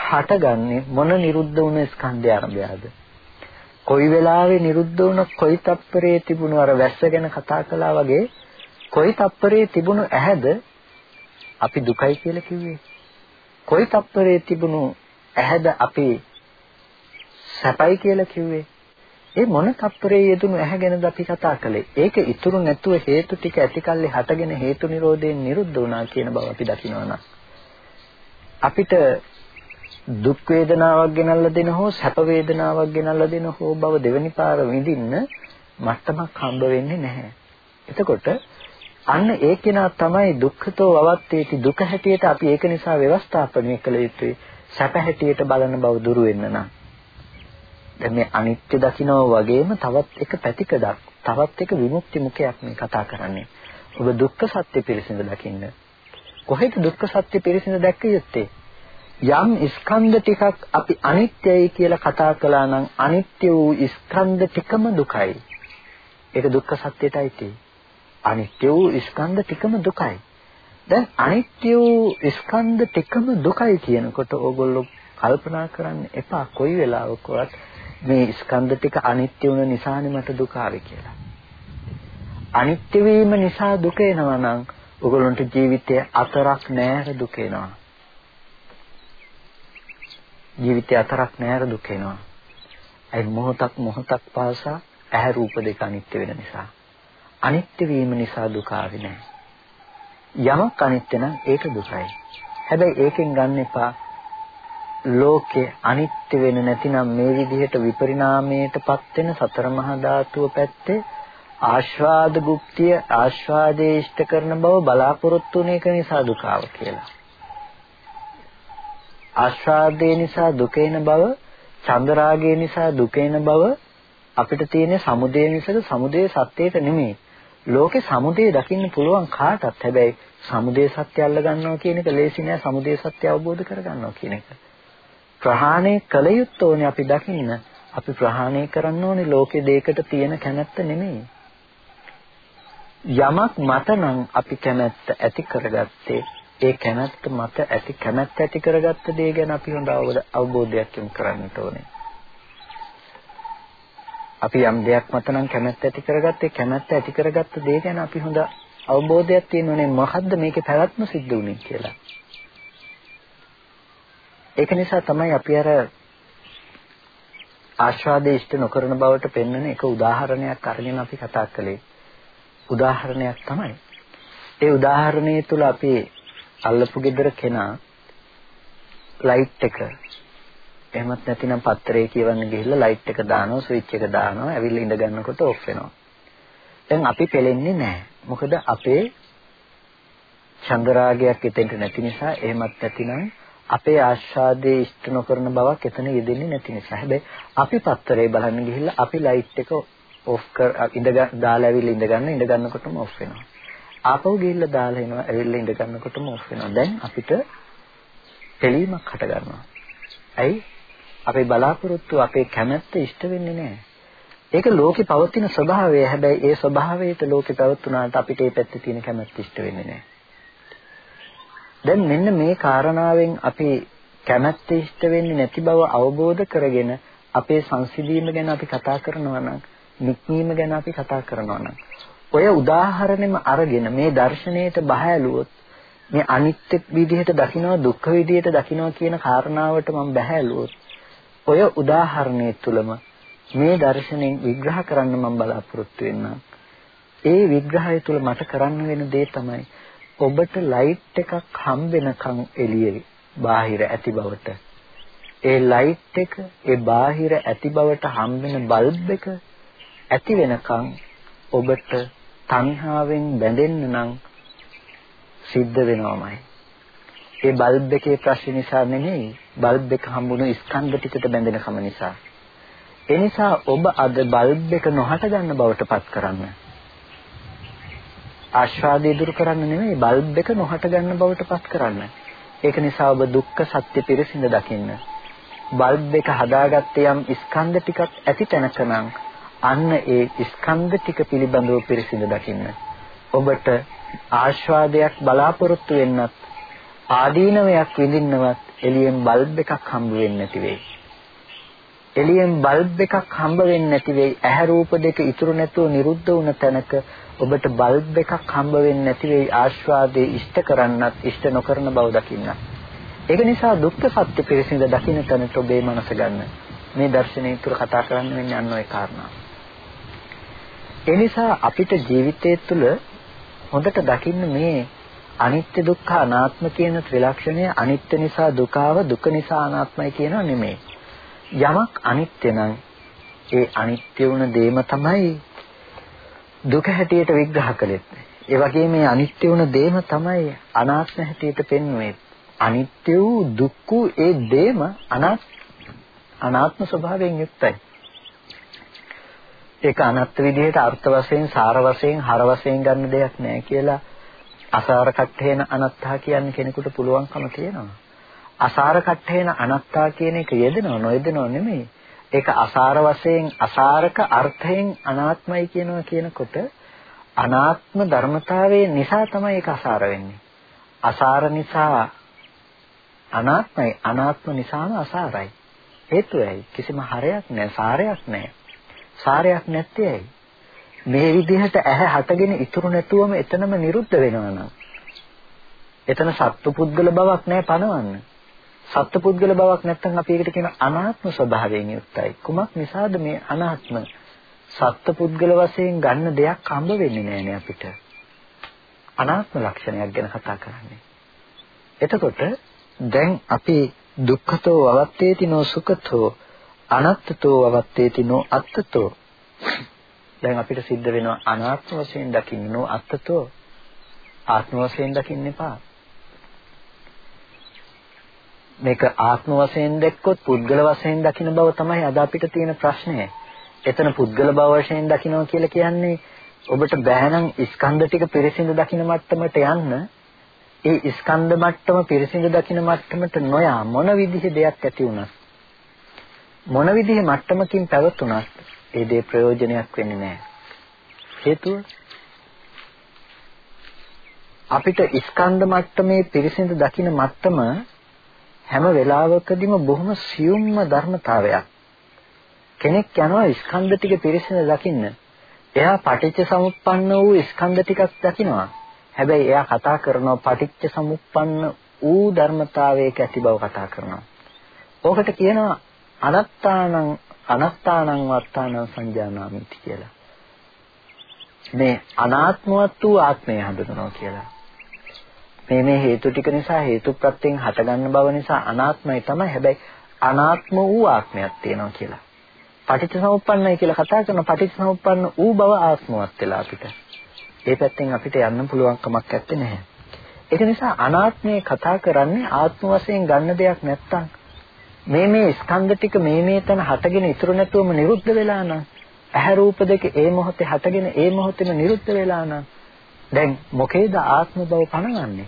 හටගන්නේ මොන නිරුද්ධ වුණ ස්කන්ධය අරබයාද කොයි වෙලාවෙ නිරුද්ධ වුණ කොයි තප්පරේ තිබුණු අර වැස්ස ගැන කතා කළා වගේ කොයි තප්පරේ තිබුණු ඇහැද අපි දුකයි කියලා කිව්වේ. කොයි තප්පරේ තිබුණු ඇහැද අපි සැපයි කියලා කිව්වේ. ඒ මොන තප්පරේ යෙදුණු ඇහැ ගැනද අපි කතා කළේ? ඒක ඉතුරු නැතුව හේතු ටික ඇතිකල්ලි හටගෙන හේතු නිරෝධයෙන් නිරුද්ධ වුණා කියන බව අපි දකිනවා අපිට දුක් වේදනාවක් ගෙනල්ලා දෙන හෝ සැප වේදනාවක් ගෙනල්ලා දෙන හෝ බව දෙවනි පාර විඳින්න මට්ටමක් හම්බ වෙන්නේ නැහැ. එතකොට අන්න ඒ කෙනා තමයි දුක්ඛතෝ අවත්තේති දුක හැටියට අපි ඒක නිසා ව්‍යවස්ථාපනය කළ යුතුයි. සැප හැටියට බලන බව දුරු වෙන්න නම්. දැන් මේ අනිත්‍ය දකින්නව වගේම තවත් එක පැතිකඩක්, තවත් එක විමුක්ති මුඛයක් මේ කතා කරන්නේ. ඔබ දුක්ඛ සත්‍ය පිළිසිඳ දකින්න. කොහෙද දුක්ඛ සත්‍ය පිළිසිඳ දැක්ක යුත්තේ? යම් ස්කන්ධ ටිකක් අපි අනිත්‍යයි කියලා කතා කළා නම් අනිත්‍ය වූ ස්කන්ධ ටිකම දුකයි. ඒක දුක්ඛ සත්‍යයටයි තියෙන්නේ. අනිත්‍ය වූ ස්කන්ධ ටිකම දුකයි. දැන් අනිත්‍ය වූ ස්කන්ධ ටිකම දුකයි කියනකොට ඕගොල්ලෝ කල්පනා කරන්න එපා කොයි වෙලාවකවත් මේ ස්කන්ධ ටික අනිත්‍ය වුණ නිසානේ මට දුක ආවේ කියලා. අනිත්‍ය වීම නිසා දුක එනවා නම් ඕගොල්ලන්ට ජීවිතයේ අතරක් නැහැ දුක එනවා. ජීවිතය අතරක් නෑර දුක එනවා. ඒ මොහොතක් මොහොතක් පාසා ඇහැ රූප දෙක අනිත්‍ය වෙන නිසා. අනිත්‍ය වීම නිසා දුක ආවේ නෑ. යමක් අනිත්‍ය නම් ඒක දුකයි. හැබැයි ඒකෙන් ගන්න එපා ලෝකේ අනිත්‍ය වෙන නැතිනම් මේ විදිහට විපරිණාමයටපත් වෙන සතර මහා ධාතුව පැත්තේ ආස්වාද ගුප්තිය ආස්වාදේ ඉෂ්ට කරන බව බලාපොරොත්තු වෙන එක නිසා දුකාව කියලා. ආස්වාදේ නිසා දුක එන බව, චන්දරාගය නිසා දුක එන බව අපිට තියෙන සමුදය නිසා සමුදය සත්‍යයට නෙමෙයි. ලෝකේ සමුදය දකින්න පුළුවන් කාටත්. හැබැයි සමුදය සත්‍ය අල්ල ගන්නවා කියන එක ලේසි නෑ සමුදය සත්‍ය අවබෝධ කරගන්නවා කියන එක. ප්‍රහාණය කළ යුත්තේ ඕනේ අපි දකින්න. අපි ප්‍රහාණය කරන්න ඕනේ ලෝකේ දෙයකට තියෙන කැමැත්ත නෙමෙයි. යමක් මත නම් අපි කැමැත්ත ඇති කරගත්තේ ඒ කැමැත්ත මත ඇති කැමැත්ත ඇති කරගත්ත දේ ගැන අපි හොඳ අවබෝධයක් යොමු කරන්නට ඕනේ. අපි යම් දෙයක් මත නම් කැමැත්ත ඇති කරගත්තේ කැමැත්ත ඇති කරගත්ත දේ ගැන අපි හොඳ අවබෝධයක් තියෙනුනේ මොකද්ද මේකේ පැවැත්ම සිද්ධ වුනේ කියලා. ඒක නිසා තමයි අපි අර ආස්වාදයේ ඉෂ්ට නොකරන බවට පෙන්වන එක උදාහරණයක් අරගෙන අපි කතා කළේ. උදාහරණයක් තමයි. ඒ උදාහරණය තුළ අපි අල්ලපු ගෙදර කෙනා ලයිට් එක එහෙමත් නැතිනම් පත්තරේ කියවන්න ගිහිල්ලා ලයිට් එක දානවා ස්විච් එක දානවා ඇවිල්ලා ඉඳ ගන්නකොට ඔෆ් වෙනවා. දැන් අපි පෙලෙන්නේ නැහැ. මොකද අපේ චන්දරාගයක් එතෙන්ට නැති නිසා එහෙමත් නැතිනම් අපේ ආශාදයේ ඉෂ්ට නොකරන බවක් එතන යෙදෙන්නේ නැති නිසා. හැබැයි අපි පත්තරේ බලන්න ගිහිල්ලා අපි ලයිට් එක ඔෆ් කර ඉඳ දාලා ඇවිල්ලා ඉඳ ගන්න ඉඳ ගන්නකොටම ඔෆ් වෙනවා. ආපහු ගිහිල්ලා දාලා එනවා ඇවිල්ලා ඉඳ ගන්නකොටම ඔෆ් වෙනවා. දැන් අපිට තෙලීමක් හට ගන්නවා. ඇයි? අපේ බලාපොරොත්තු අපේ කැමැත්ත ඉෂ්ට වෙන්නේ නැහැ. ඒක ලෝකේ පවතින ස්වභාවය. හැබැයි ඒ ස්වභාවයට ලෝකේ පැවතුනාට අපිට ඒ පැත්තේ තියෙන කැමැත්ත ඉෂ්ට වෙන්නේ නැහැ. දැන් මෙන්න මේ කාරණාවෙන් අපි කැමැත්ත ඉෂ්ට වෙන්නේ නැති බව අවබෝධ කරගෙන අපේ සංසිඳීම ගැන අපි කතා කරනවා නම් නික්මීම ගැන අපි කතා කරනවා නම් ඔය උදාහරණෙම අරගෙන මේ දර්ශනයට බහැලුවොත් මේ අනිත්‍ය විදිහට දකිනවා දුක්ඛ විදිහට දකිනවා කියන කාරණාවට මම බහැලුවොත් ඔය උදාහරණය තුලම මේ දර්ශනෙන් විග්‍රහ කරන්න මම බලාපොරොත්තු වෙන්නම්. ඒ විග්‍රහය තුල මට කරන්න වෙන දේ තමයි ඔබට ලයිට් එකක් හම්බෙනකන් එළියේ බාහිර ඇති බවට ඒ ලයිට් එක ඒ බාහිර ඇති බවට හම්බෙන බල්බ් එක ඇති වෙනකන් ඔබට තණ්හාවෙන් බැඳෙන්න නම් සිද්ධ වෙනවමයි. ඒ බල්බ් එකේ ප්‍රශ්න නිසා නෙමෙයි බල්බ් එක හම්බුණු ස්කන්ධ ටිකට බැඳෙන කම නිසා. ඒ නිසා ඔබ අද බල්බ් එක නොහට ගන්න බවට පත් කරන්න. ආස්වාදය දුරු කරන්න නෙමෙයි බල්බ් එක නොහට ගන්න බවට පත් කරන්න. ඒක නිසා ඔබ දුක්ඛ සත්‍ය පිරිසිඳ දකින්න. බල්බ් එක හදාගත්තේ යම් ස්කන්ධ ටිකක් ඇති තැනක නම් අන්න ඒ ස්කන්ධ ටික පිළිබඳව පිරිසිඳ දකින්න. ඔබට ආස්වාදයක් බලාපොරොත්තු වෙන්නත් ආදීනවයක් විඳින්නවත් එළියෙන් බල්බ් එකක් හම්බ වෙන්නේ නැති වෙයි. එළියෙන් බල්බ් එකක් හම්බ වෙන්නේ නැති වෙයි. ඇහැ රූප දෙක ඉතුරු නැතුව නිරුද්ධ වුණ තැනක ඔබට බල්බ් එකක් හම්බ වෙන්නේ නැති වෙයි ආස්වාදේ ඉෂ්ට කරන්නත් ඉෂ්ට නොකරන බව දකින්න. ඒක නිසා දුක්ඛ සත්‍ය පිරිසිඳ දකින්න තැනට ඔබේ මනස ගන්න. මේ දර්ශනය තුර කතා කරන්න වෙන්නේ අන්න ඔය කාරණා. ඒ නිසා අපිට ජීවිතය තුළ හොඳට දකින්න මේ අනිත්‍ය දුක්ඛ අනාත්ම කියන ත්‍රිලක්ෂණය අනිත්‍ය නිසා දුකාව දුක නිසා අනාත්මයි කියනව නෙමෙයි. යමක් අනිත්‍ය නම් ඒ අනිත්‍ය වුණ දේම තමයි දුක හැටියට විග්‍රහ කළෙත්. ඒ වගේම මේ අනිත්‍ය වුණ දේම තමයි අනාත්ම හැටියට පෙන්වන්නේ. අනිත්‍ය වූ දුක් වූ ඒ දේම අනාත්ම ස්වභාවයෙන් යුක්තයි. ඒක අනත්ත් විදිහට අර්ථ වශයෙන්, සාර වශයෙන්, හර වශයෙන් ගන්න දෙයක් නෑ කියලා අසාර කට්ඨේන අනත්තා කියන්නේ කෙනෙකුට පුළුවන්කම තියෙනවා. අසාර කට්ඨේන අනත්තා කියන එක යෙදෙනව නොයෙදෙනව නෙමෙයි. ඒක අසාර වශයෙන් අසාරක අර්ථයෙන් අනාත්මයි කියනවා කියනකොට අනාත්ම ධර්මතාවයේ නිසා තමයි ඒක අසාර වෙන්නේ. අසාර නිසා අනාත්මයි අනාත්ම නිසාම අසාරයි. හේතුවයි කිසිම හරයක් නැහැ සාරයක් නැහැ. සාරයක් නැත්තේ ඇයි? මේ විදිහට ඇහැ හටගෙන ඉතුරු නැතුවම එතනම නිරුද්ධ වෙනවා නම් එතන සත්පුද්ගල බවක් නැහැ පනවන්න. සත්පුද්ගල බවක් නැත්නම් අපි ඒකට කියන අනාත්ම ස්වභාවයෙන් යුක්තයි. කුමක් නිසාද මේ අනාත්ම සත්පුද්ගල වශයෙන් ගන්න දෙයක් හම්බ වෙන්නේ නැහැනේ අපිට. අනාත්ම ලක්ෂණයක් ගැන කතා කරන්නේ. එතකොට දැන් අපි දුක්ඛතෝ අවත්තේති නෝ සුඛතෝ අනත්තතෝ අවත්තේති නෝ අත්තතෝ. දැන් අපිට සිද්ධ වෙනවා අනාත්ම වශයෙන් දකින්න නෝ අත්තතෝ. ආත්ම වශයෙන් දකින්න එපා. මේක ආත්ම වශයෙන් දැක්කොත් පුද්ගල වශයෙන් දකින බව තමයි අද අපිට තියෙන ප්‍රශ්නය. එතන පුද්ගල බව වශයෙන් දකිනවා කියලා කියන්නේ ඔබට බෑනම් ස්කන්ධ ටික පිරිසිදු දකින මට්ටමට යන්න. ඒ ස්කන්ධ මට්ටම පිරිසිදු දකින මට්ටමට නොයා මොන විදිහේ දෙයක් ඇති වුණත් මොන විදිහේ මට්ටමකින් පැවතුණත් ඒ දේ ප්‍රයෝජනයක් වෙන්නේ නැහැ. හේතුව අපිට ස්කන්ධ මට්ටමේ පිරිසිදු දකින මට්ටම හැම වෙලාවකදීම බොහොම සියුම්ම ධර්මතාවයක්. කෙනෙක් යනවා ස්කන්ධ ටික පිරිසිදු දකින්න. එයා පටිච්ච සමුප්පන්න වූ ස්කන්ධ ටිකක් දකිනවා. හැබැයි එයා කතා කරනවා පටිච්ච සමුප්පන්න වූ ධර්මතාවයක ඇති බව කතා කරනවා. ඕකට කියනවා අනත්තානං අනත්තානං වත්තානං සංජානාමිති කියලා. මේ අනාත්මවත් වූ ආත්මය හඳුනනවා කියලා. මේ මේ හේතු ටික නිසා හේතු ප්‍රත්‍යයෙන් හටගන්න බව නිසා අනාත්මයි තමයි. හැබැයි අනාත්ම වූ ආත්මයක් තියෙනවා කියලා. පටිච්චසමුප්පන්නයි කියලා කතා කරන පටිච්චසමුප්පන්න වූ බව ආත්මවත් වෙලා අපිට. ඒ පැත්තෙන් අපිට යන්න පුළුවන් කමක් නැත්තේ නැහැ. ඒක නිසා අනාත්මය කතා කරන්නේ ආත්ම වශයෙන් ගන්න දෙයක් නැත්තම් මේ මේ ස්කන්ධ ටික මේ මේ තන හටගෙන ඉතුරු නැතුවම නිරුද්ධ වෙලා නම් ඇහැ රූප දෙක ඒ මොහොතේ හටගෙන ඒ මොහොතේම නිරුද්ධ වෙලා නම් දැන් මොකේද ආත්ම බව පණවන්නේ?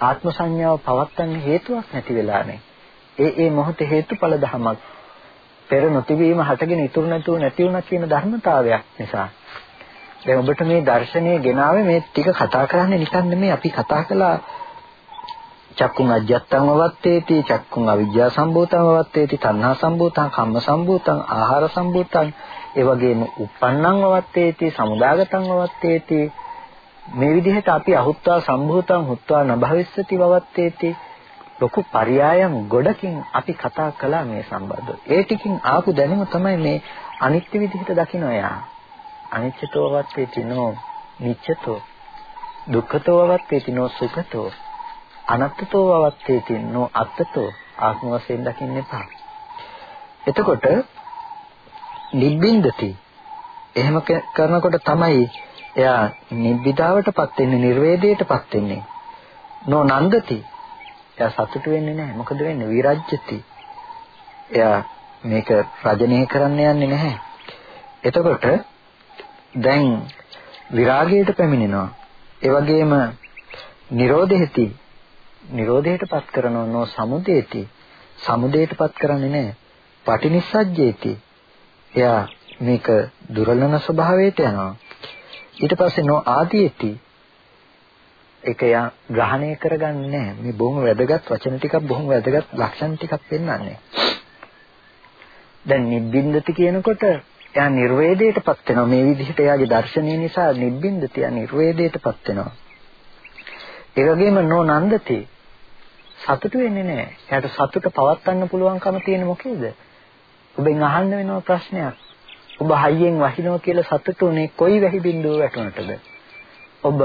ආත්ම සංඥාව පවත්වන්න හේතුවක් නැති වෙලානේ. ඒ ඒ මොහොතේ හේතුඵල ධමයක් පෙර නොතිබීම හටගෙන ඉතුරු නැතුව නැති වුණා කියන ධර්මතාවයක් නිසා. දැන් ඔබට මේ දර්ශනය ගෙනාවේ මේ ටික කතා කරන්නේ නිකන් නෙමෙයි අපි කතා කළා චක්කුං අජ්ජත්තං වවත්තේති චක්කුං අවිජ්ජා සම්භූතං වවත්තේති තණ්හා සම්භූතං කම්ම සම්භූතං ආහාර සම්භූතං ඒ වගේම uppannං වවත්තේති සමුදාගතං වවත්තේති මේ විදිහට අපි අහුත්වා සම්භූතං හුත්වා නභවිස්සති වවත්තේති ලොකු පරයයන් ගොඩකින් අපි කතා කළා මේ සම්බන්ධව. ඒ ටිකින් ආපු දැනුම තමයි මේ අනිත්‍ය විදිහට දකින්න යා. අනිච්චතෝ වත්තේති නෝ නිච්චතෝ දුක්ඛතෝ වත්තේති නෝ සුඛතෝ අනත්තතෝ වත්තේති නෝ අත්තතෝ ආත්ම වශයෙන් දකින්න එපා. එතකොට නිබ්බින්දති එහෙම කරනකොට තමයි එයා නිබ්බිදාවටපත් වෙන්නේ නිර්වේදයටපත් වෙන්නේ. නෝ නන්දති. එයා සතුටු වෙන්නේ නැහැ. මොකද වෙන්නේ? විරජ්‍යති. එයා මේක රජණය කරන්න යන්නේ නැහැ. එතකොට දැන් විරාගයට පැමිණෙනවා. ඒ වගේම නිරෝධෙති නිරෝධයටපත් කරනවනෝ සමුදේති සමුදේටපත් කරන්නේ නැහැ. පටිනිස්සජ්ජේති. එයා මේක දුර්ලභන ස්වභාවයට යනවා. ඊට පස්සේ නෝ ආදීති ඒක යා ග්‍රහණය කරගන්නේ නැහැ. මේ බොහොම වැදගත් වචන ටිකක් බොහොම වැදගත් ලක්ෂණ ටිකක් පෙන්වන්නේ. දැන් නිබ්බින්දති කියනකොට එයා නිර්වේදයටපත් වෙනවා. මේ විදිහට එයාගේ දර්ශනීය නිසා නිබ්බින්දති යා නිර්වේදයටපත් වෙනවා. ඒ වගේම නොනන්දති සතුටු වෙන්නේ නැහැ. එයාට සතුට පවත්වන්න පුළුවන්කම තියෙන මොකේද? ඔබෙන් අහන්න වෙනවා ප්‍රශ්නයක්. ඔබ හයියෙන් වහිනවා කියලා සතුටු උනේ කොයි වැහි බිඳුව වැටුණටද? ඔබ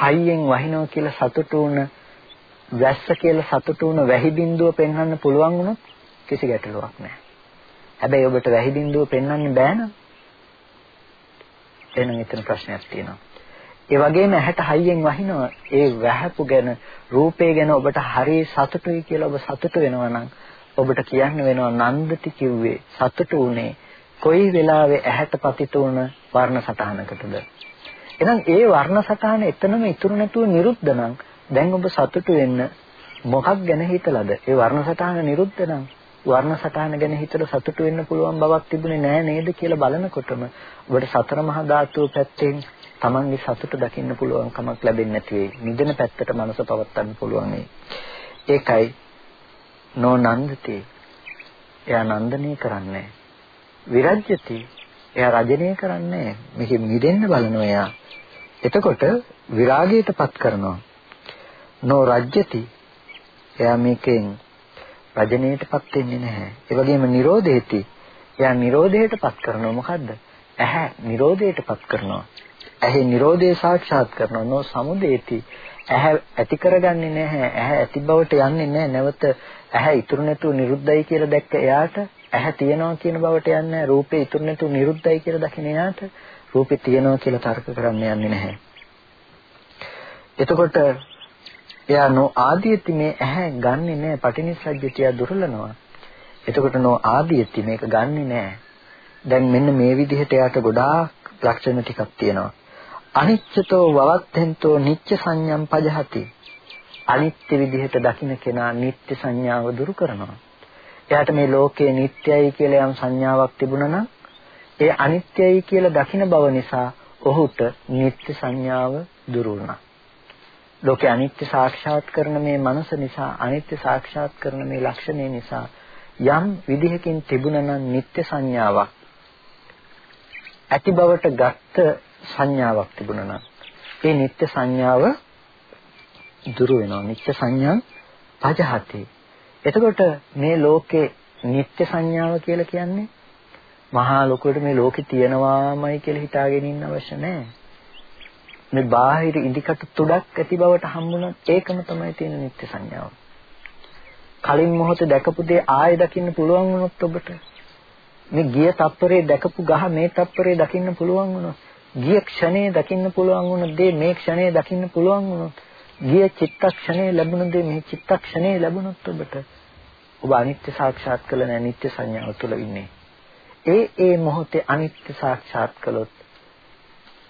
හයියෙන් වහිනවා කියලා සතුටු වුණ වැස්ස කියලා සතුටු වුණ වැහි බිඳුව පෙන්වන්න පුළුවන් වුණොත් කිසි ගැටලුවක් නැහැ. හැබැයි ඔබට වැහි බිඳුව පෙන්වන්න බෑ නම් එහෙනම් එතන ප්‍රශ්නයක් තියෙනවා. ඒ වගේම ඇහැට හයියෙන් වහිනවා. ඒ වැහපු ගැන රූපේ ගැන ඔබට හරි සතුටුයි කියලා ඔබ සතුටු වෙනවා නම් ඔබට කියන්න වෙනවා නන්දති කිව්වේ සතුටු උනේ කොයි වෙලාවෙ ඇහැට පතිත වුණ වර්ණ සටහනකටද? එහෙනම් ඒ වර්ණ සටහන එතනම ඉතුරු නැතුව නිරුද්ධ නම් දැන් ඔබ සතුටු වෙන්න මොකක් ගැන හිතලාද? ඒ වර්ණ සටහන නිරුද්ධ නම් වර්ණ සටහන ගැන හිතලා සතුටු වෙන්න පුළුවන් බවක් තිබුණේ නෑ නේද කියලා බලනකොටම ඔබට සතර මහා ධාතුව පැත්තෙන් Tamange සතුට දකින්න පුළුවන් කමක් ලැබෙන්නේ නැති වෙයි. නිදන පැත්තට මනස පවත්වන්න පුළුවන් වෙයි. ඒකයි නොනන්දති. එයා නන්දනය කරන්නේ විරජ්‍යති. එයා රජනය කරන්නේ මේක මිදෙන්න බලනවා එයා. එතකොට විරාගයටපත් කරනවා. නොරජ්‍යති. එයා මේකෙන් රජණයටපත් වෙන්නේ නැහැ. ඒ වගේම නිරෝධේති. එයා නිරෝධයටපත් කරනවා මොකද්ද? ඇහැ නිරෝධයටපත් කරනවා. ඇහි Nirodhe සාක්ෂාත් කරනවා නෝ සමුදේති ඇහැ ඇති කරගන්නේ නැහැ ඇහැ ඇති බවට යන්නේ නැහැ. නැවත ඇහැ ඉතුරු නැතුව නිරුද්ධයි කියලා දැක්ක එයාට ඇහැ තියනවා කියන බවට යන්නේ රූපේ ඉතුරු නැතුව නිරුද්ධයි කියලා දකින එයාට රූපේ තියනවා කියලා තර්ක කරන්න යන්නේ නැහැ. එතකොට එයා නෝ ආදීයති මේ ඇහැ ගන්නෙ නැහැ. පටිනිස්සජ්ජතිය දුර්ලනවා. එතකොට නෝ ආදීයති මේක ගන්නෙ නැහැ. දැන් මෙන්න මේ විදිහට එයාට ගොඩාක් ලක්ෂණ ටිකක් තියෙනවා. අනිච්චතෝ වවත්තෙන්තෝ නිච්ච සංඥම් පජහති. අනිත්‍ය විදිහට දකින්න කෙනා නිත්‍ය සංඥාව දුරු කරනවා. එයාට මේ ලෝකේ නිට්ටයයි කියලා යම් සංඥාවක් තිබුණා නම් ඒ අනිත්‍යයි කියලා දකින බව නිසා ඔහුට නිත්‍ය සංඥාව දුරු වුණා. ලෝකේ අනිත්‍ය සාක්ෂාත් කරන මේ මනස නිසා අනිත්‍ය සාක්ෂාත් කරන මේ ලක්ෂණය නිසා යම් විදිහකින් තිබුණා නම් නිත්‍ය සංඥාවක් ඇති බවට ගත්ත සංඥාවක් තිබුණා නම් ඒ නිත්‍ය සංඥාව දුරු වෙනවා. නිත්‍ය සංඥා පජහති. එතකොට මේ ලෝකේ නිත්‍ය සංඥාව කියලා කියන්නේ මහා ලෝකෙට මේ ලෝකේ තියෙනවාමයි කියලා හිතාගෙන ඉන්න අවශ්‍ය නැහැ. මේ බාහිර ඉදිකට තුඩක් ඇති බවට හම්බුනොත් ඒකම තමයි තියෙන නිත්‍ය සංඥාව. කලින් මොහොතේ දැකපු දේ ආයෙ දකින්න පුළුවන් වුණොත් ඔබට මේ ගිය තප්පරේ දැකපු ගහ මේ තප්පරේ දකින්න පුළුවන් වුණොත් ගිය ක්ෂණයේ දකින්න පුළුවන් වුණ දේ මේ ක්ෂණයේ දකින්න පුළුවන් වුණොත් ගිය චිත්තක්ෂණයේ ලැබුණ දේ මේ චිත්තක්ෂණයේ ලැබුණොත් ඔබට ඔබ අනිත්‍ය සාක්ෂාත් කළ නැ නිත්‍ය සංඥාව තුළ ඉන්නේ. ඒ ඒ මොහොතේ අනිත්‍ය සාක්ෂාත් කළොත්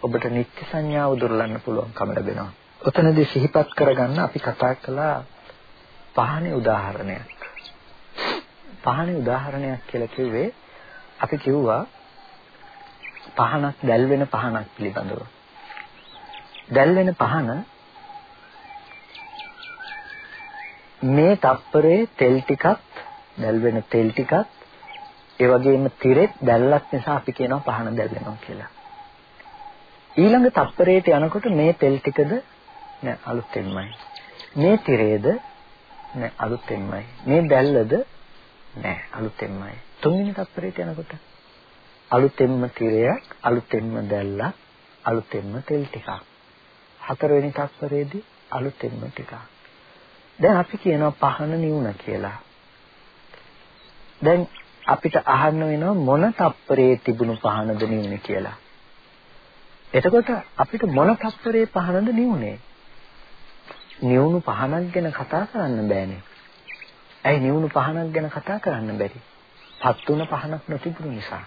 ඔබට නිත්‍ය සංඥාව දුර්ලන්න පුළුවන්කම ලැබෙනවා. ඔතනදී සිහිපත් කරගන්න අපි කතා කළා පහනේ උදාහරණයක්. පහනේ උදාහරණයක් කියලා කිව්වේ අපි කිව්වා පහනක් දැල් වෙන පහනක් පිළිබඳව. දැල් වෙන පහන මේ තප්පරේ තෙල් ටිකක් දැල් වෙන තෙල් ටිකක් ඒ වගේම තිරෙත් දැල්ලක් නිසා අපි කියනවා පහන දැල් වෙනවා කියලා. ඊළඟ තප්පරේට යනකොට මේ තෙල් ටිකද නෑ අලුතෙන්මයි. මේ තිරේද නෑ අලුතෙන්මයි. මේ දැල්ලද නෑ අලුතෙන්මයි. තුන්වෙනි තප්පරේට යනකොට අලුතෙන්ම තිරයක්, අලුතෙන්ම දැල්ලක්, අලුතෙන්ම තෙල් ටිකක්. හතරවෙනි තත්පරේදී අලුතෙන්ම ටිකක්. දැන් අපි කියනවා පහන නිවුණ කියලා. දැන් අපිට අහන්න වෙනවා මොන තප්පරේ තිබුණු පහනද නිවුනේ කියලා. එතකොට අපිට මොන තප්පරේ පහනද නිවුනේ? නිවුණු පහනක් ගැන කතා කරන්න බෑනේ. ඇයි නිවුණු පහනක් ගැන කතා කරන්න බැරි? පත් වුණ පහනක් නොතිබුණු නිසා.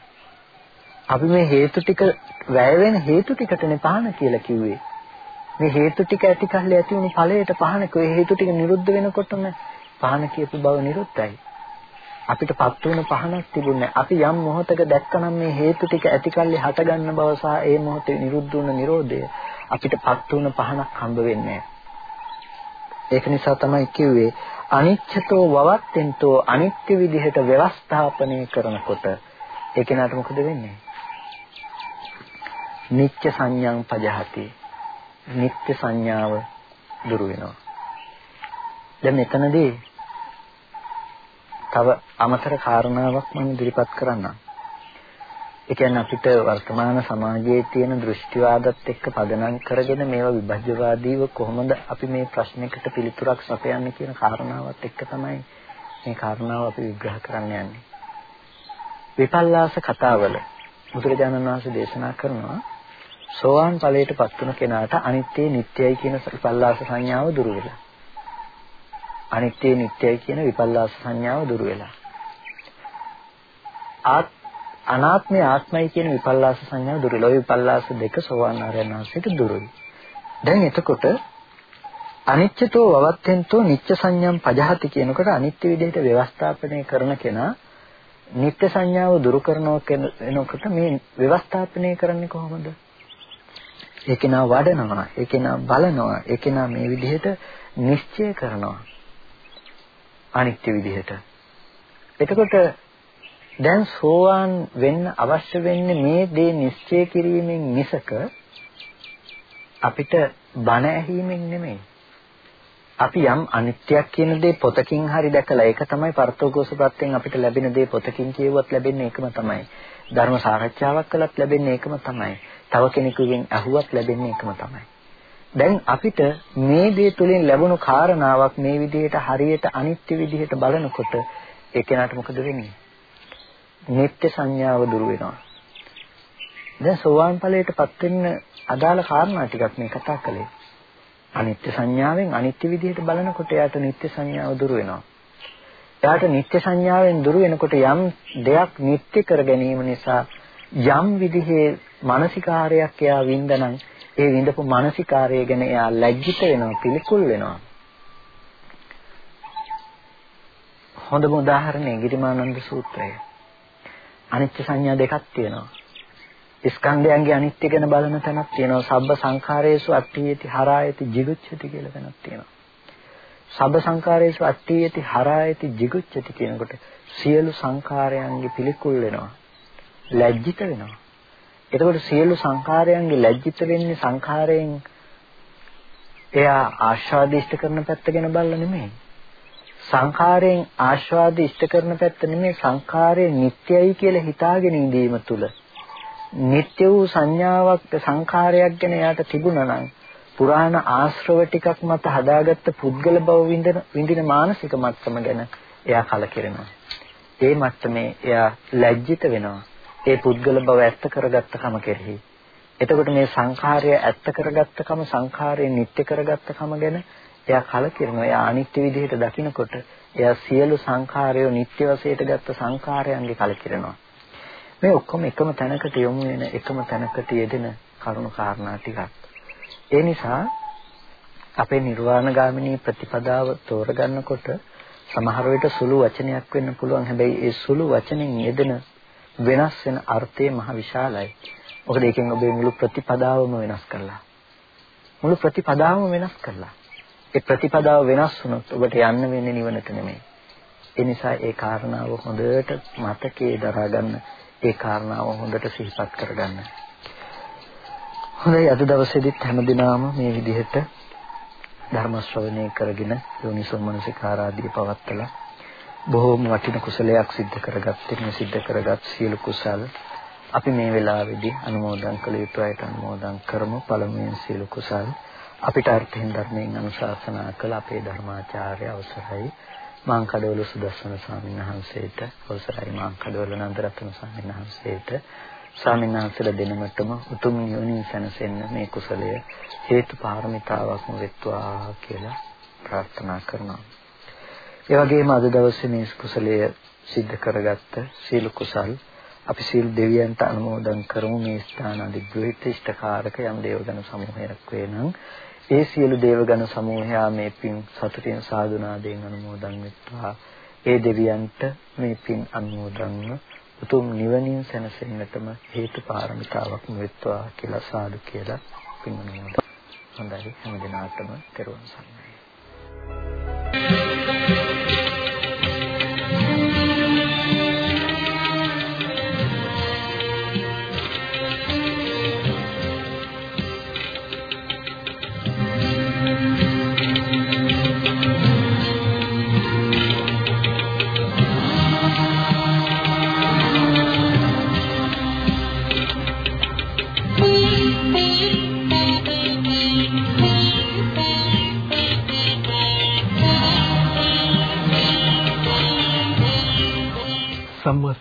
අපි මේ හේතු ටික වැය වෙන හේතු ටිකටනේ පහන කියලා කිව්වේ. මේ හේතු ටික ඇති කල්ලි ඇති වුණු ඵලයට පහනක ඒ හේතු ටික නිරුද්ධ වෙනකොටම පහන කියපු බව නිරුද්ධයි. අපිටපත් වුණ පහනක් තිබුණේ අපි යම් මොහොතක දැක්කනම් මේ හේතු ටික ඇති කල්ලි හටගන්න බව සහ ඒ මොහොතේ නිරුද්ධ වුණ Nirodhaය අපිටපත් වුණ පහනක් හම්බ වෙන්නේ ඒක නිසා තමයි කිව්වේ අනිච්චතෝ වවත්තෙන්තෝ අනිත්‍ය විදිහට ව්‍යවස්ථාපනය කරනකොට ඒ කෙනාට මොකද වෙන්නේ? නිච්ච සංඥාං පජහති. නිත්‍ය සංඥාව දුරු වෙනවා. දැන් මෙතනදී තව අමතර කාරණාවක් මම ඉදිරිපත් කරන්නම්. ඒ කියන්නේ අපිට වර්තමාන සමාජයේ තියෙන දෘෂ්ටිවාදත් එක්ක පදනම් කරගෙන මේවා විභජ්‍යවාදීව කොහොමද අපි මේ ප්‍රශ්නයකට පිළිතුරක් සපයන්නේ කියන කාරණාවත් එක්ක තමයි මේ කාරණාව අපි විග්‍රහ කරන්න යන්නේ. විපල්ලාස කතාවල බුදුරජාණන් වහන්සේ දේශනා කරනවා සෝවාන් ඵලයට පත් වුණ කෙනාට අනිත්‍ය නිට්ටයයි කියන විපල්ලාස සංඥාව දුරු වෙලා. අනිත්‍ය නිට්ටයයි කියන විපල්ලාස සංඥාව දුරු වෙලා. ආත් අනාත්මය ආත්මයි කියන විපල්ලාස සංඥාව දුරු වෙලා. ওই විපල්ලාස දෙක සෝවාන් ආර්යයන් වහන්සේට දුරුයි. දැන් එතකොට අනිච්චතෝ වවත්තෙන්තෝ නිච්ච සංඥම් පජහති කියනකොට අනිත්‍ය විදිහට ව්‍යවස්ථාපනය කරන කෙනා නිත්‍ය සංඥාව දුරු කරනවා වෙනකොට මේ ව්‍යවස්ථාපනය කරන්නේ කොහොමද? ඒකේනා වඩනවා, ඒකේනා බලනවා, ඒකේනා මේ විදිහට නිශ්චය කරනවා. අනිත්‍ය විදිහට. එතකොට දැන් සෝවාන් වෙන්න අවශ්‍ය වෙන්නේ මේ දේ නිශ්චය කිරීමෙන් මිසක අපිට බණ ඇහිීමෙන් නෙමෙයි. අපි යම් අනිත්‍යයක් කියන දේ පොතකින් හරි දැකලා ඒක තමයි පරතෝගෝසපත්යෙන් අපිට ලැබෙන දේ පොතකින් කියුවත් ලැබෙන්නේ ඒකම තමයි. ධර්ම සාකච්ඡාවක් කළත් ලැබෙන්නේ ඒකම තමයි. තව කෙනෙකුගෙන් අහුවත් ලැබෙන්නේ ඒකම තමයි. දැන් අපිට මේ දේ තුලින් ලැබුණු කාරණාවක් මේ විදිහට හරියට අනිත්‍ය විදිහට බලනකොට ඒ කෙනාට මොකද වෙන්නේ? නිත්‍ය සංඥාව දුර වෙනවා. දැන් සෝවාන් ඵලයටපත් වෙන්න අදාළ කාරණා ටිකක් මේ කතා කළේ. අනිත්‍ය සංඥාවෙන් අනිත්‍ය විදිහට බලනකොට එයාට නිත්‍ය සංඥාව දුර වෙනවා. එයාට නිත්‍ය සංඥාවෙන් දුර වෙනකොට යම් දෙයක් නිත්‍ය කර ගැනීම නිසා යම් විදිහේ මානසිකාරයක් එයා වින්දනම් ඒ විඳපු මානසිකාරය ගැන එයා ලැජ්ජිත වෙනවා පිළිකුල් වෙනවා. හොඳම උදාහරණය ගිරිමානන්ද සූත්‍රය. අනිත්‍ය සංඥා දෙකක් තියෙනවා. ස්කන්ධයන්ගේ අනිත්‍ය ගැන බලන තැනක් තියෙනවා. සබ්බ සංඛාරයේසු අට්ඨියති හරායති jigucchati කියලා තැනක් තියෙනවා. සබ්බ සංඛාරයේසු අට්ඨියති හරායති jigucchati කියනකොට සියලු සංඛාරයන්ගේ පිළිකුල් වෙනවා. ලැජ්ජිත වෙනවා. එතකොට සියලු සංඛාරයන්ගේ ලැජ්ජිත වෙන්නේ සංඛාරයෙන් එයා ආස්වාදිෂ්ඨ කරන පැත්ත ගැන බලලා නෙමෙයි. සංඛාරයෙන් ආස්වාද ඉෂ්ට කරන පැත්ත නෙමෙයි සංඛාරය නිට්ටයයි කියලා හිතාගෙන ඉඳීම තුල නිට්ටය වූ සංඥාවක් සංඛාරයක් ගැන යාට තිබුණා නම් පුරාණ ආශ්‍රව ටිකක් මත හදාගත්ත පුද්ගල බව විඳින විඳින මානසික මට්ටම ගැන එයා කලකිරෙනවා. ඒ මට්ටමේ එයා ලැජ්ජිත වෙනවා. ඒ පුද්ගල බව ඇත්ත කරගත්තකම කෙරෙහි. එතකොට මේ සංඛාරය ඇත්ත කරගත්තකම සංඛාරය නිට්ටය කරගත්තකම ගැන එයා කලකිරෙනවා. එයා අනිත්‍ය විදිහට දකිනකොට එයා සියලු සංඛාරය නිට්ටය වශයෙන් ගත්ත සංඛාරයන්ගේ කලකිරෙනවා. මේ ඔක්කොම එකම තැනකට යොමු වෙන එකම තැනකට යෙදෙන කරුණු කාරණා ටිකක්. ඒ නිසා අපේ නිර්වාණ ගාමිනී ප්‍රතිපදාව තෝරගන්නකොට සමහර විට සුළු වචනයක් වෙන්න පුළුවන්. හැබැයි ඒ සුළු වචනෙන් යෙදෙන වෙනස් වෙන අර්ථය මහ විශාලයි. මොකද ඒකෙන් ඔබේ මුළු ප්‍රතිපදාවම වෙනස් කරලා. මුළු ප්‍රතිපදාවම වෙනස් කරලා. ඒ ප්‍රතිපදාව වෙනස් වුණොත් ඔබට යන්න වෙන්නේ නිවනට නෙමෙයි. ඒ නිසා ඒ කාරණාව හොඳට මතකයේ දරා ගන්න ඒ කාරණාව හොඳට සිහිපත් කරගන්න. හොඳයි අද දවසේදීත් හැමදිනම මේ විදිහට ධර්ම ශ්‍රවණය කරගෙන යෝනිසෝමනසිකාරාදී පවත්තලා බොහෝම වටින කුසලයක් සිද්ධ කරගත්තේ මේ සිද්ධ කරගත් සියලු කුසල් අපි මේ වෙලාවේදී අනුමෝදන් කළ යුතු අයට අනුමෝදන් කරමු. පළමුවෙන් සියලු කුසල් අපිට අර්ථයෙන් ධර්මයෙන් අනුශාසනා කළ අපේ ධර්මාචාර්ය අවසරයි. මාංකඩවල සුදස්සන ස්වාමීන් වහන්සේට අවසරයි. මාංකඩවල නන්දරත්න ස්වාමීන් වහන්සේට ස්වාමීන් වහන්සේලා දෙනමටම උතුම් නිවනින් සැනසෙන්න මේ කුසලය හේතු පාරමිතාවක්ම වෙත්වා කියලා ප්‍රාර්ථනා කරනවා. ඒ වගේම අද දවසේ මේ කුසලය සිද්ධ කරගත්ත සීල කුසල් අපි සියලු දෙවියන්ට අනුමෝදන් කරමු. මේ ස්ථාන අධිග්‍රහිත ඉෂ්ඨකාරක යම් දේවගණ සමූහයක් වේ නම් ඒ සියලු දේවගණ සමූහයා මේ පින් සතුටින් සාදුනාදයෙන් අනුමෝදන් වෙත්වා. ඒ දෙවියන්ට මේ පින් අනුමෝදන්ව උතුම් නිවනින් සැනසෙන්නටම හේතු පාරමිතාවක් වෙත්වා කියලා සාදු කියලා පින් අනුමෝදන් හොඳයි. හැම දිනාටම තෙරුවන් සරණයි. සම්මා